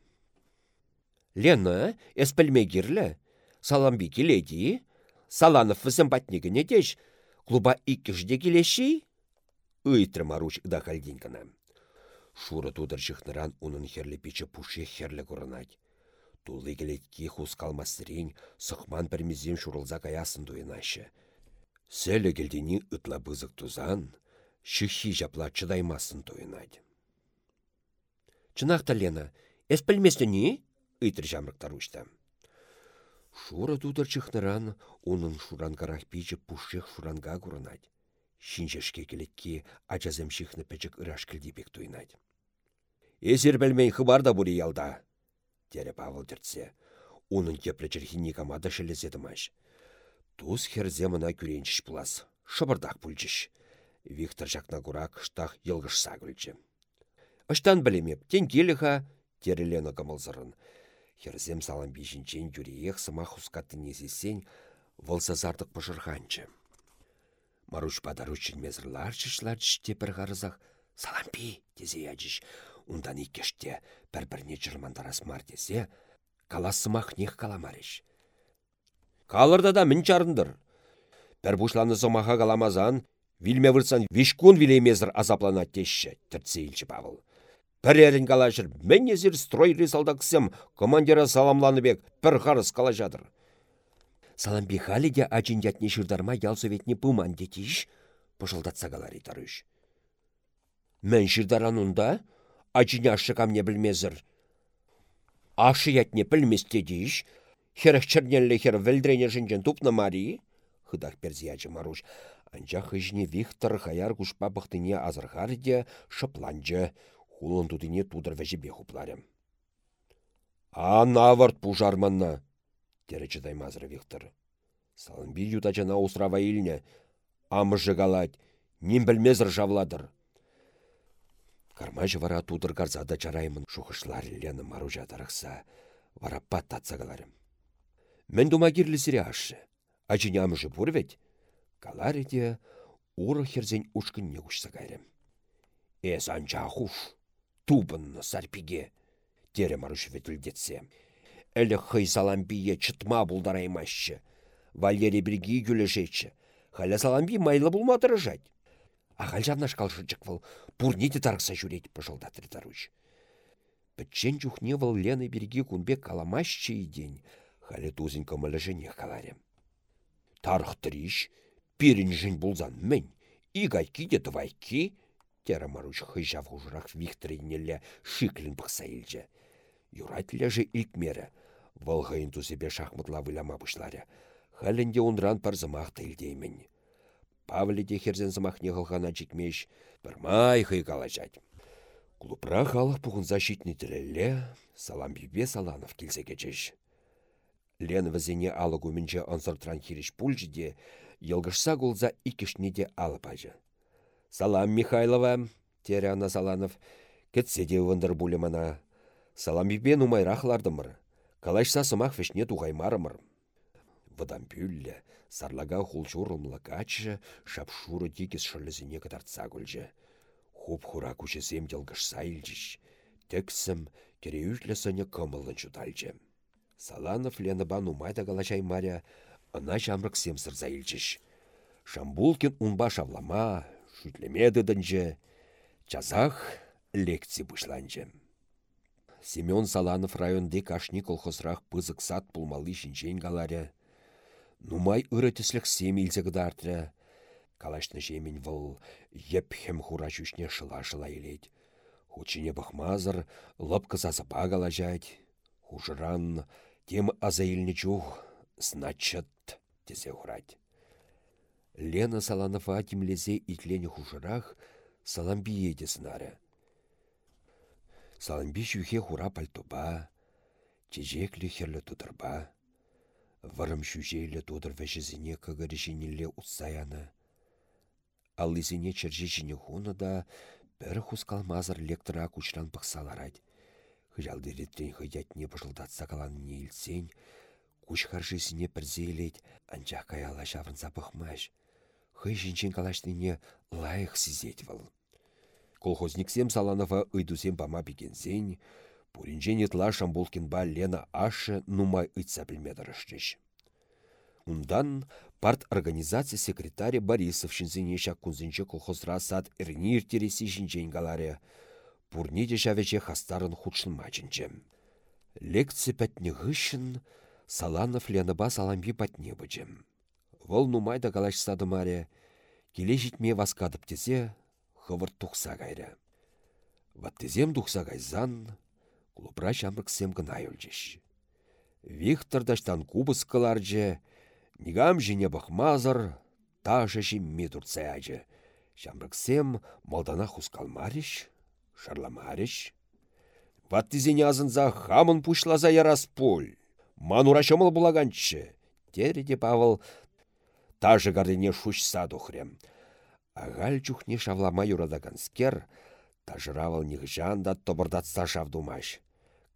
Лена, эс пілмегірлі, саламби келеді, саланов візім батнегіне деш, клуба иккіжде келеші? Үйтір маруч да кальдинкана. Шуры тудыр жықныран унын херлі пичі пуше херлі көрінать. Тулы келетке хус калмасырен, сықман бірмезем шурылза каясын дуйнашы. Сәлі келдені ытла бызық тузан, шыхи жапла чыдаймасын тойынады. Чынақта Лена, әс пілместі не? Үйтір жамрықтар ұшта. Шура дудыр чықныран, оның шуран қарақ бейчі пұшшех шуранға күрінады. Шинжешке келетке ачазым шихны ыраш кілдебек тойынады. Эсер білмей хыбарда бұри ялда, дәрі Павыл. Оның теплі черхині камада шелезеді маш. Туз херзе мына күренчіш бұлас, шыбырдақ бүлчіш. Виктор жақна курак штах йылгышса күлчі. Ыштан білемеп, тен келіға, терелені кымылзырын. Херзем салам бейшінчен юриех сыма хускатты незесен, вылса зардық пұшырғанчы. Маруш падаручын мезірларчышлар жіште бір ғарызақ, салампи, дезе ячыш, ундан икеште бір-бірне жырмандарас мар десе, каласымақ нех каламарыш. Калырда да мін чарындыр. Бір бұшланы сымаға каламазан, Вильме вырсан вишкун вилемезір азаплана тешші, тіртсейлші Павыл. Бір әрін калашыр, мен езір строй рисалдақсым, командира саламланы бек, бір қарыс кала халі де ачын ятне шырдарма ял советне пыман детиш, пұшылдатса калари тарыш. Мен шырдаран ұнда, ачын ашы камне білмезір. Ашы ятне білместе дейш, херах чернелі хер вілдрене жынжын тупна мари, хыдақ перзиячы маруш, Анча хыжне Виктор хаяр кушпа бұқтыне азырғар де шыпланжы, хулын тудыне тудыр вәжібе хупларым. Анаварт пужарманна, тере чыдаймазыр Виктор. Салынби ютачана усрава илне, амыжы галать, ним білмезір жавладыр. Кармажы вара тудыр гарзада чараймын шухышлар лены маружа вара пат татсагаларым. Мен дума кирлі сире ашы, ачыне амыжы пурвет, каларе де херзен ушкынне кушса кайрым. Эс анча хуш, тупынны сарпиге, тере маруш ветілдетсе. Әлі хый саламбие чытма булдараймашы. Валерий біргі күлішетші. Халя саламби майлы булматыры жать. Ағал жавнаш калшычык выл, пурните тарықса жүрейді пыжылдатыр таруч. Бітчен жүхне выл Лены бірге күнбек каламашчы иден, халі тузын көмілі жіне каларем. Тарықтырыш, пирін жын бұлзан мен, игай де твайки, тері маруч хыжав ұжырақ Викторинелі шиклін бұқса жы илкмері, выл ғайын тузебе шахмытла выляма бұшлары. Хәлінде унран парзымақ тәйлдеймін. Павле де херзен замахне қылғана жекмеш, май хый калажать. Клубра халық бұғын защитный тілелі, салам бибе саланов келсе кечеш. Лен візіне алы көмінже ансыртран хириш пульжіде, елгішса гулза икішне де алы. Салам Михайлова, тере ана Саланов, кетсе де вындыр булемана. Салам бибе нумайрахлардымыр. Калашса сымақ вешне туғаймарымыр. Вăдан пюллле, сарлага хулчурымлы качы, шапшуры тикес шырлызіне кытартса күлжі. Хуп хура күшесем делгышса илчіш. Тексім кереюшлі сыне кымылын чутальчы. Саланов леныба нумайда галачай маря, ына жамрыксем сырза илчіш. Шамбулкин унба шавлама, шүтлемеді чазах лекци бұшланчы. Семен Саланов районде кашни колхозрах пызык сад пулмалы шинчен галаря, Нумай ырытіслік семілзі гыдартры. Калашны жемін выл епхем хура жүшне шыла-шыла елет. Хучине бұхмазыр лыпкы зазыпа галажать. Хужыран тем азаилні чух значит тезе хурать. Лена Саланова тимлезе итлене хужырах саламби еде сынары. Саламби жүйхе хура пальтоба, чежеклі херлі тудырба. Варым шүжейлі тодыр вәжізіне көгірі жинелі ұтсаяны. Чәржі жіне хуны да бір хускалмазыр лектора күчран пықсаларад. Хыжалды реттен хыятне бұжылдатса каланын елсен, күш харжызіне бірзейлет, анчақ каяла жаврынса бұқмаш. Хый жинчен калаштыне лайық сізет выл. Колхозниксем Саланова ыйдусем бама бігенсен, Пуринчен етла ба Лена ашы нумай ыйтса білмедірішчіш. Ундан парт организация секретарі Борисов шинзине шак кунзинче колхозра сад эрнир тересі жинчен галаре. Пурниде жавече хастарын худшын мачынче. Лекция пәтне гышын, Саланов Ленаба саламби патне бычым. Вол нумайда галаш маре, келе тезе, хывыр тухса гайры. Ваттезем тухса гайзан, Клубра çамрыксем гына юлчеш. Виктор кубыс кыларчы, нигам жіне бахмазыр, ташы жимми турца ачы. Çамрыксем малдана хускалмариш, шарламариш. Ваттизене азынса хамын пушлаза ярас пуль. Манура çымыл булаганчы. Тереде Павыл тажы гардыне шушса тухрем. Агаль чухне шавлама юрадаганскер, тажыравал нихжан да тобырдатса шавдумаш.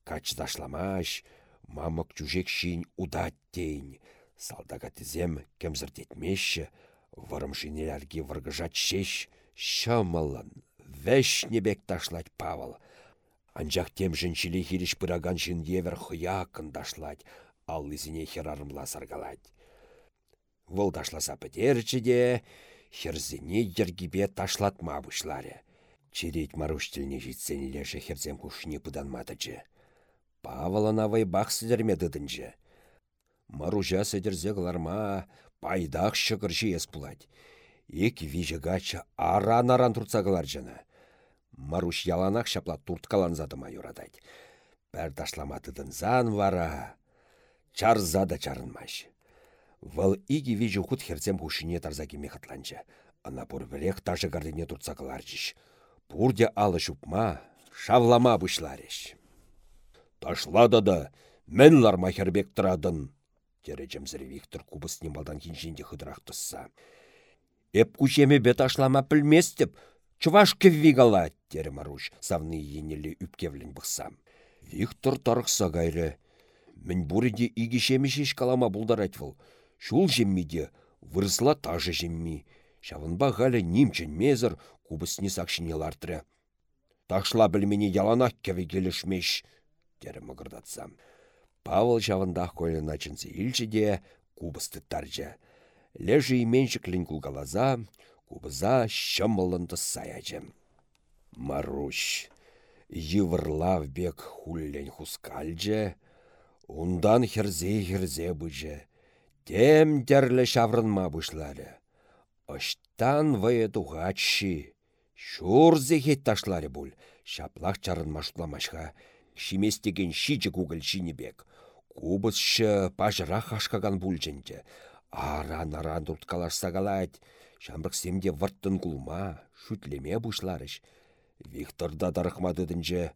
Качдашламаш, мамык чужек шин удат тейн. Салдага тізем кемзіртетмеші, вырым шинелерге выргыжат шеш, шамалын, вешнебек ташлать Павыл. Анжақ тем жіншілі хиріш пыраган жын евер хуякын дашлать, ал изіне херарымла саргалать. Выл ташласа пітерчі де, херзіне ергебе ташлатма бұшлары. Черет маруш тіліне жетсен илеші херзем кушне пыданматычы. Павлана вайбақ сідерме дыдынжы. Маружа сідерзе ғыларма пайдақ шығыр ес бұлад. Ек вижігачы аран-аран тұрца ғылар жыны. Маруш яланақ шапла турткаланзады майорадайд. Бәр зан вара. Чарза да чарынмаш. Вăл иги вижі худ херзем хушине тарзаки мехатланчы. Ана бұр білек тажы гардине турца қыларчыш. Пурде алы жупма, шавлама бұшлареш. Ташлада да, мен ларма хербек тұрадын. Теречемзір Виктор кубыс немалдан хинжинде хыдырақ тұсса. Эп кучеме бет ашлама пілместіп, чуваш кеввигала, тері Маруш, савны енелі үпкевлін бұқсам. Виктор тарықса гайры. Мен бұрыде игешемі шеш калама бұлдар айтвыл. Шул жеммиде вырысла тажы жемми. Шавынба ғалі немчен мезір кубысны сақшыне лартры. Ташла білмені яланақ кеве келішмеш, дері мұғырдатсам. Павыл жавындақ көйлі начынсы илчіде кубысты таржа. Лежі именшіклін кулгалаза, кубыза шымылынды саячым. Маруш, йывырлав бек хуллен хускальже, ундан херзе-херзе быжы. Тем терлі шаврынма бұшлары. Оштан вайы туғатши. Шурзе хет ташлары бұл. Шаплақ чарын машуламашға. Шиместеген шичі кугіл бек. Кубысшы пажыра хашкаган бүлжінде. Аран-аран тұрткалашса қалайд. Шамрық семде варттын кулма, шүтлеме бұшларыш. Виктор да дарықмадыдынже.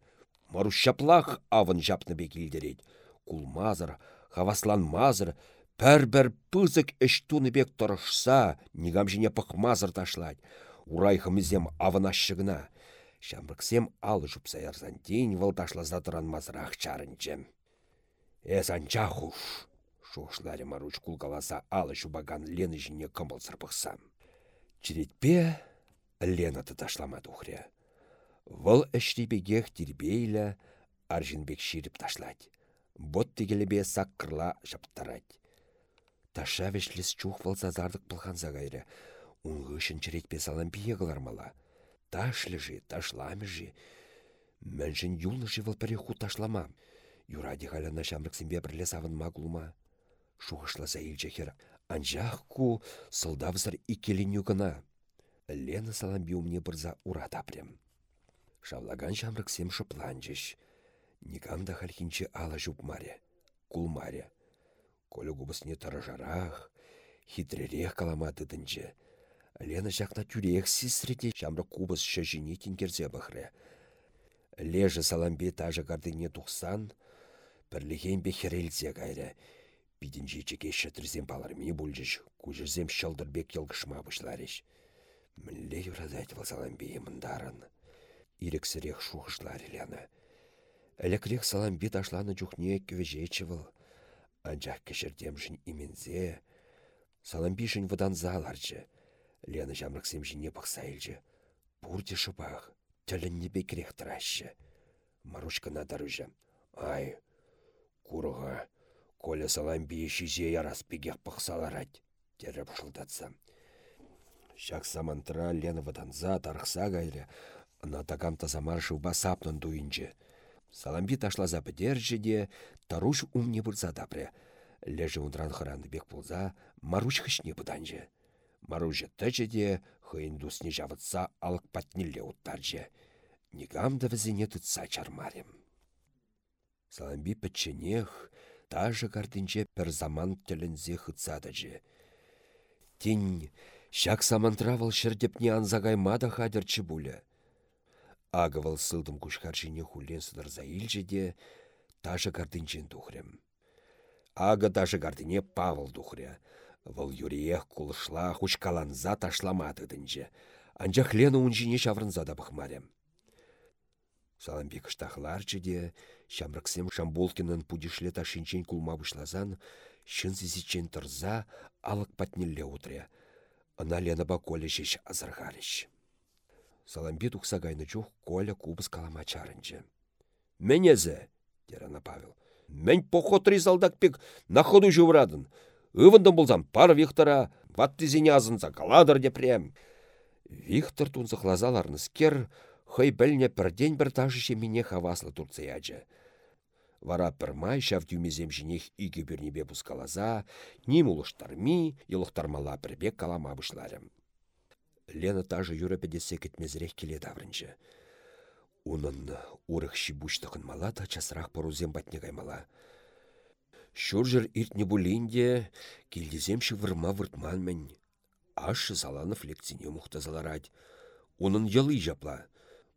Мару шаплақ авын жапны бекілдерет. Кулмазыр, хавасланмазыр, Пәр-бәр пызык эш бек тұрышса, негам жіне пықмазыр ташлать. Урай хымызем авынашшығына. Шамрыксем алы жұпса ярзан дейін выл ташлаза тұран мазырақ чарынчем. Эс анча хуш. Шошларе маруч кулгаласа алы жұбаган Лены жіне кымыл сырпықсам. Чиретпе Лена ташламады ухря. Выл әшребегех тирбейлі аржинбек ширіп ташлать. Бот тегелебе саққырла. Таша вешлес чух зардық пылхан загайры. Унғы үшін черетпе салам бие қылармала. Ташлы ташламы жи. Мәншін юлны жи выл ху ташлама. Юради халяна шамрыксембе бірле савынма кулма. Шухышла заил жехер. Анжақ ку сылдавзыр икеліню гына. Лена саламби умне бұрза ура. Шавлаган шамрыксем шыпланжыш. Никамда хальхинче ала жупмаре. Кулмаре. Колі губысне тұрыжарақ, хитререх каламады дінже. Лена жақна тюрех сестрете шамры кубыс шыжіне тінкерзе бұхры. Лежі саламбе тажы гардыне тұқсан, бірліген бе херелзе гайры. Бидінже чеке шытрзем баларми бұлжыш, күжірзем шылдырбек елгішма бұшларыш. Мінле юрадайт вал саламбе емындарын. Ирексірек шуғышлар Лена. Әлекрек саламбе ташланы жүхне көвежечі выл. Анчах кешердемшін имензе, саламбишін ваданза аларчы. Лена жамрықсем жіне пықсайлжы. Бұрде шыбақ, тілінне бекірек тұрашы. Марушка надарыжы. Ай, курыға, коля саламби шизе ярас бегек пықсаларад, дәріп шылдатса. Шак самантыра Лена ваданза тарықса гайлы, ана тагам тазамар шуба сапнын дуйынчы. Саламби ташлаза бідержі де, таруш умне бұрза дапры. Лежі ундран хыранды бек болза, маруш хышне бұданжы. Маружы тәжі де, хыйын дусне жавытса алық патнелле ұттаржы. Негамда візіне тұтса чармарем. Саламби пітченех, тажы картынче пір заман тілінзе хытсадыжы. Тень, шак самантравал шырдепне анзагаймада хадырчы бұлі. Агывал сылдым кушкарчине хулен сыдырза илчеде, тажы кардынчен тухрем. Ага тажы кардыне Павыл тухря. Вăл юриех кулышла хучкаланза ташламады дінже. Анча хлену унжине çаврынса да пăхмарем. Саламби кыштахларчыде, çамрыксем Шамболкинын пудишле ташинчен кулма бұшлазан, çын тұрза алық патнелле утря. Ына Лена ба коле шеш азыргарыш. Саламби тухса гайны чух Коля кубыс калама чарынчы. Менезе, дерана Павел. Мен поход ризалдак пек на ходу жыврадын. Ывындым болзам пар Виктора, ваттызене азынса каладыр депрем. Виктор тунсы хлазаларны скер, хый бәлне пірден бір ташыше мене хаваслы турцияджы. Вара пірмай шав тюмезем жінех иге бірнебе бұскалаза, ним улыштарми, елықтармала бірбек калама бұшларым. Лена тажы юрапедесе кетмезірек келе даврынчы. Унын урых шибуштықын мала та часырақ порузем батне каймала. Шуржыр иртне булинде келдеземші вырма выртманмен. Ашы саланов лекцине мұқтазаларад. Унын ялы жапла.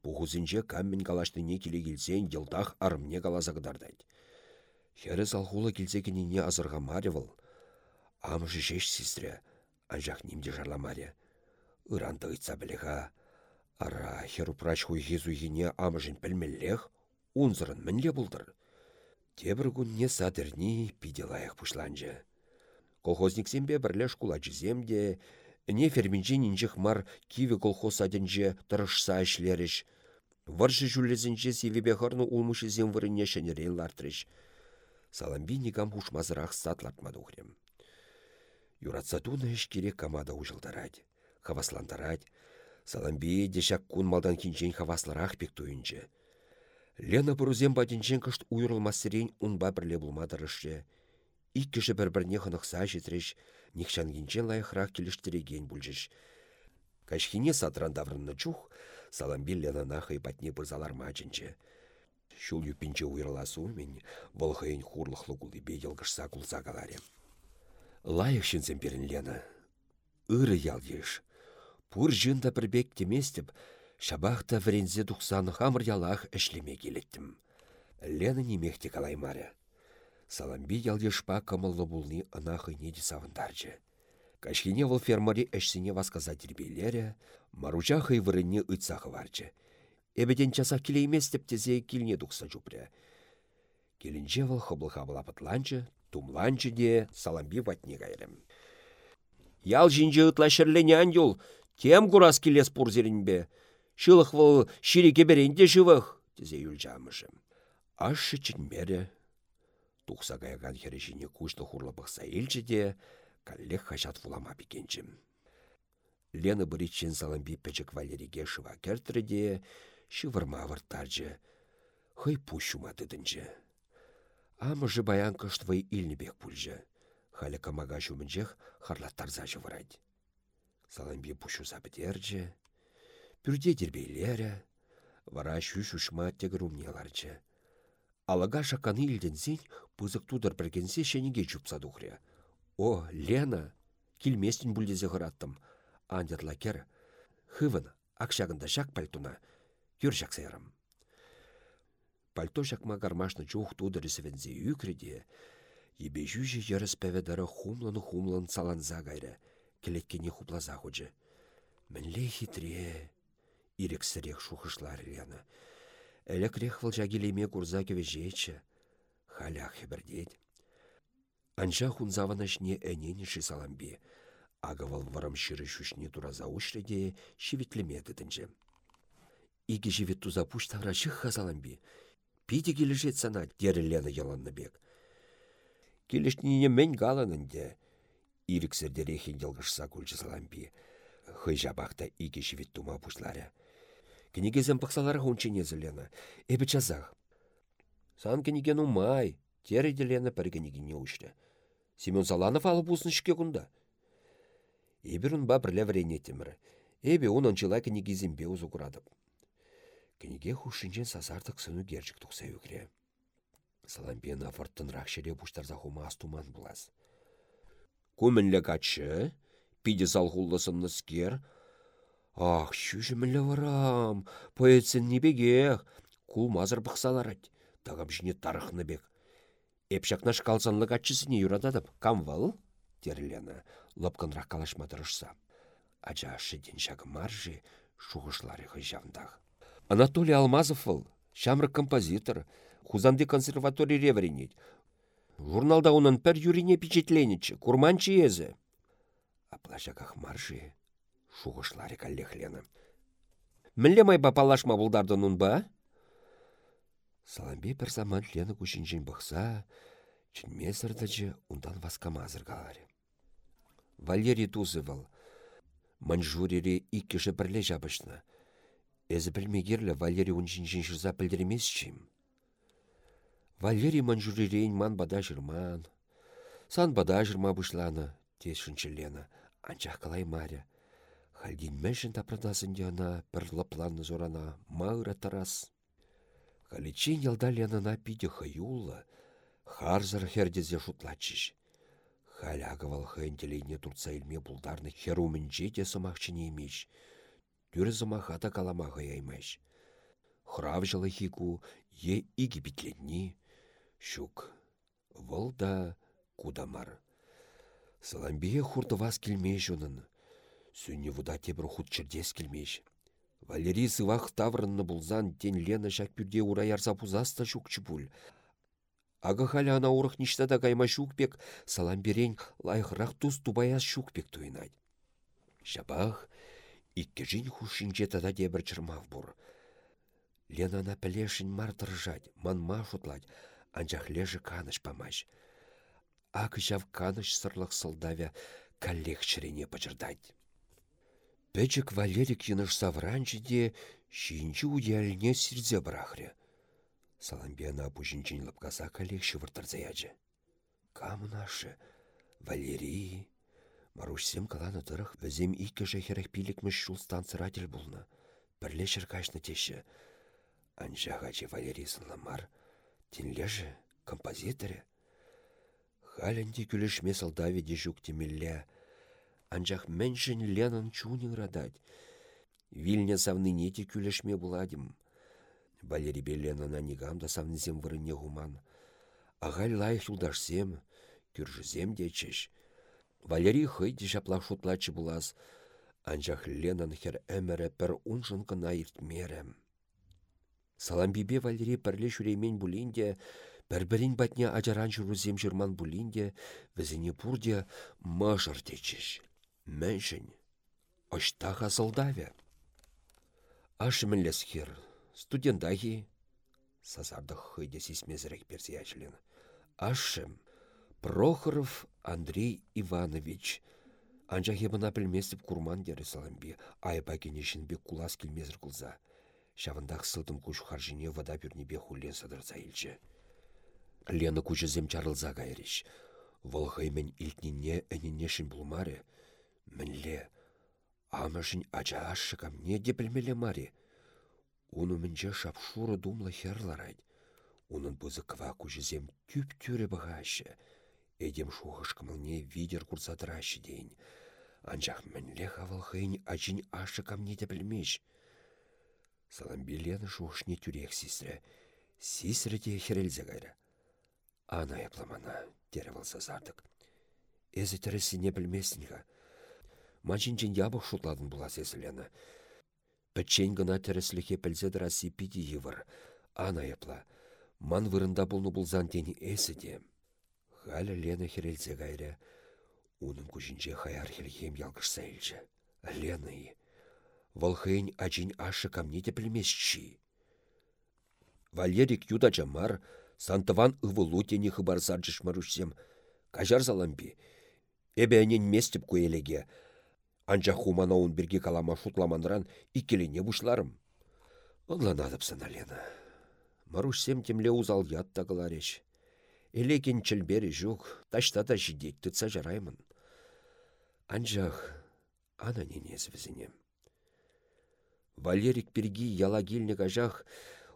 Пухузинче каммен калаштыне келе келсен елдах арымне. Хері салхулы келсе кенене азырға маревыл. Амжы жеш сестре, анжақ немде жарламаре. Ыранды ыйтса біліға. Ара херупрач хуйхи зуйхине амжын пілмеллех, унзырын мінле бұлдыр. Тебір күнне садырни пиделайық пушланжы. Колхозниксембе бірлеш кулачыземде, не ферминче нинчех мар киве колхоз аденже тырышса ішлеріш. Варжы жүлезінче севебе харны улмышы зем вырыне шенерен лартрыш. Саламби никам хушмазырақ сатлатмады ухрем. Юратса туны керек камада хавасландарать. Саламби дешак кун малдан кинчен хавасларақ пек туйынче. Лена бұрузем бадинчен кышт уйрылмасырен унба бірле булмадырышы. Ик кіші бір-бірне хынықса жетіріш, нихшангинчен лайықрақ келіштереген бүлжіш. Кашхине сатран даврынны чух, саламбил ленана хайпатне бұрзалар мачынче. Шул юпинче уйрыласу мен, волхайын хурлықлы кулы беделгішса кулса каларе. Лайық лена. Үрі ял. Пур жында бірбек теместіп, шабақта врензе дұқсаны хамыр ялах әшлеме келеттім. Лена немехте калаймаре. Саламби ялдешпа кымыллы булны ына хыйне савындарчы. Кашхине вăл фермари әшсене васказа тербейлері, маруча хыйвырыне ыйтсахы варчы. Эбеден часа келеймес теп тезе килне дұқса жупря. Келінже вăл хыблы-хабыла тумланчы де саламби ватне кайрым. Ял шерлене юл, тем курас келес пурзерінбе. Шылық вăл ширеке беренде живых, тезе юлжамышым. Ашы чынмере, Тухса каяган хережине кушты хурлы бұқса елчі де, каллех хашат фулама пекенчім. Лена бұритчен саламби пәчік Валериге шыва кертірі де, шывырма варттаржы. Хый пущума тыдынчы. Амыжы баян кыштвай илнебек пульжы. Халі камага шумінчех харлаттарза жывырать. Саламби пущу забыдерджі, пүрде дербейлері, вара шүш ушма тегрумнеларчы. Алага шаканы илденсен пызык тудыр біргенсе шенеге чупса духря. О, Лена! Килместін бүлдезе ғыраттым. Андетла кер. Хывын, акшагында шак пальтуна. Юр жак сайрам. Пальто шакма гармашны чух тудыр ісівензе үкреде. Ебе жүжі еріс пәведары хумланы-хумлан саланза гайры. Келеткене хуплаза худжы. Мінле хитре. Ирексірек шухышлар Лена. Элекрех вăлча килеме курса кевежечче. Халях хебірдет. Анча хунзаванашне әненіші саламбе. Агавал варам шыры шушне тураза ушреде шивитлеме тытынче. Иге живет туза пуш тавра шыхха саламбе. Пиде келешет сана дерелені яланны бек. Келешніне мен галанынде. Иріксердерехен елгішса күлчі саламбе. Хый жабақта иге живет тума пушлары. Кенегезем пақсалары хунчине зелена. Эбі чазах. Сан кенеген умай. Тері делені пір кенегене ұшты. Семен Саланов алып ұсын шке күнда. Эбір ұнба бірлі врене темірі. Эбі он анчыла кенегезембе ұзы құрадып. Кенеге хушинчен сазардық сыну герчік тұқса өкре. Саламбен афорттын рақшере бұштарза хума астуман бұлаз. Көмінлі качы, пиде салғуллысымны скер, Ах, шүжімілі варам, поэтсен небегех, кул мазыр бұқсаларад, тағам жіне тарықны бек. Эпшақнаш калсанлық атчысыне юрададып, кам вал? Терлені, лапқынрақ калашмадырышса. Ача шеден шағы маржы, шуғышлары хыжавндаг. Анатолий Алмазов выл, шамрық композитор, хузанды консерваторий ревренет. Журналда онын пәр юрине печетленечі, курманчы езі. Аплашаках маржы, шуғышлары каллехлені. Мінле май бапалашма бұлдарды ба? Саламбе бір заман лені күшінжен бұқса, чынме сырдыжы ұндан васкамазыр қалары. Валерий Тузывал, манжурире иккіші бірле жабышны. Эзі білмегерлі Валерий жырза білдірмес чим. Валерий манжурирейн ман бада жырман. Сан бада жырма бұшланы, тез шынчылені, анчақ қалай маря. Хальдин мәшін тапрадасынде ана бір лапланны зорана мағыра тарас. Халичен ялда ленана пиде хаюлла, харзар хердезе шутлачыш. Халягывал хэнделейне турца илме булдарны херумін жете сымақчыне емеш. Дүрі зымахата каламаға яймаш. храв хику, е игі. Шук, вұл да кудамар. Саламбие хуртывас келмей жонын. Сүнне вуда тебір худ чердес келмеш. Валерий сывах таврынны булзан тен Лена жак пюрде ураяр пузаста шукчы пуль. Ага халя ана урых ништада кайма шукпек, салам берен лайхрах туз тубаяс шукпек туйнать. Шабах, иккежин хушинче тада дебір чырмав бур. Ленана пілешін мар тыржать, манма шутлать, анчах лежі каныш памаш. Ак жав каныш сырлық сылдавя каллех чырене пачырдать. Пәчік Валерик еныш савранчы де шинчі уяльне сирзе брахре. Саламбена пужинчен лапкаса каллех шывыртырза ячы. Камынашы, Валерий, Марушсем каланы тырых візем иккіжі херек пилікміш шул станциратель бұлны. Бірле шыркашны теші. Анжа хачы Валерий сынламар. Тенлежі, композиторы. Халенде күлішме салдаве дежук темелле. Анжақ мэншін ленын чунин радать. Вильня савныне те күлішме буладым. Валерий белленана негамда савнызем вырыне гуман. Агаль лайх юлдашсем, күржізем дечеш. Валерий хыйди жапла шутлачы булас. Анжақ ленан хер әмірі пір уншын кына иртмерем. Саламбибе Валерий пірле шүреймен бұлінде, бір-бірін батне ажаран жүрузем жүрман бұлінде, візіне бұрде мажыр дечіш. Мәншін, ұштаға зылдаве. Ашымылес хер, студентахи, сазарды хыйде сисмезірек персе ачылен. Ашым, Прохоров Андрей Иванович. Анжа хебіна білместіп курман дері саламби, айба кенешін бек кулас келмезір кылза. Шавындақ сылдым күш харжине вада бе хулен садырса илчі. Лена зем чарылза гайреш. Волхаймен илтнине әненешін булмаре. Мінле, амашын ача ашы камне депілмеле маре. Уну мінже шапшуры думла херларайд. Унын бұзы ква зем түп түрі бұғашы. Эдем шухышкымылне видер курсатырашы дейін. Анжақ мінле хавалхайын ачын ашы камне де. Саламбилені шухышне тюрек сисрі. Сисрі де херелзе гайры. Ана япламана, дері валса зардық. Эзі тірісіне білмесінға. Манчинчен ябық шутладын бұла сесілені. Пәтчен гына тірісліке пілзедір аси пиді евір. Ана япла. Ман вырында бұлны бұлзан тені әсі де. Халі Лена херелзе гайры. Унын күжінже хаяр хелхем ялгышса илчі. Лена и. Волхейн ачин ашы камне те білмесчі. Валерик юда жамар, сантыван ывылу тені хыбарзар жышмарушсем. Кажар заламби. Эбе әнен местіп көйлеге. Анча хуманаун бірге калама шутламанран иккелене бұшларым. Онланадыпсына Лена. Марушсем темле узал ятта кылареш. Элекен чілбері жүк, ташта да жидет тұтса жараймын. Анжақ, ана ненез візінем. Валерик перги ялагилнік ажақ,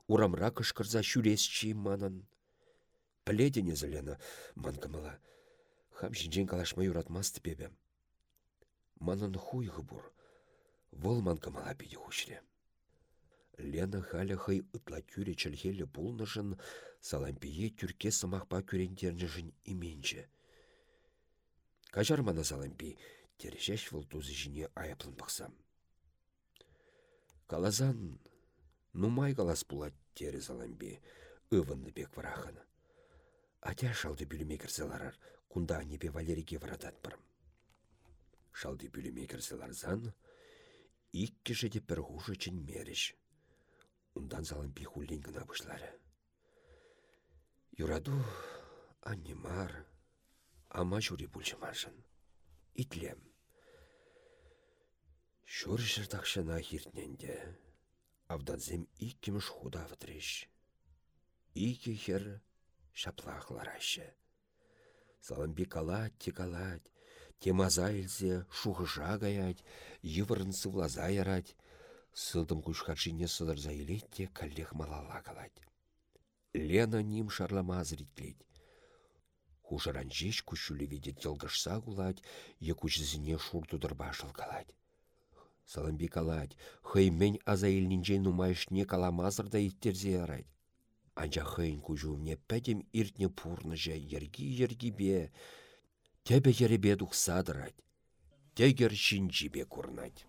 урамра кышкырза шүресчі манын. Пледене зілені, манкамыла. Хам жинжен калашма юратмасты бебе. Манын хуйғы бұр. Вол манкамыла биде хушре. Лена халя хай ытла тюре салампие тюрке сымақпа күрендернішін именчі. Кажар мана салампи, терешеш выл тузы жіне аяплын бақсам. Калазан, нумай калас пулат тері салампи, ывынны бек варахын. Атя шалды бүліме кірселарар, кунда небе Валериге варадат барым. Шалды бүліме кірселарзан, иккі жеде бір хужы чын мереш. Ундан хуллин гына бұшлары. Юраду аннемар, ама жури бұлчымашын. Итлем. Шур жырдақшына хиртненде, авданзем иккіміш худа ватреш. Икі хер шаплақларашы. Саламби калать, текалать, темаза илзе, шухыжа гаять, йывырынсы влаза ярать, Сылдым кушхаршине сыдырза илетте каллех малала калать. Лена ним шарлама зритлет. Хушаран жеш кушулі видет елгышса кулать, екучзіне шур тудырба калать. Саламби калать, хыймен аза илнинче нумайшне каламазыр да иттерзе ярать. Анча хыйн кужуне пәдем иртне пурныжа ерги-ерги бе, тебе еребе тухсадырать. Тегер шинчибе курнать.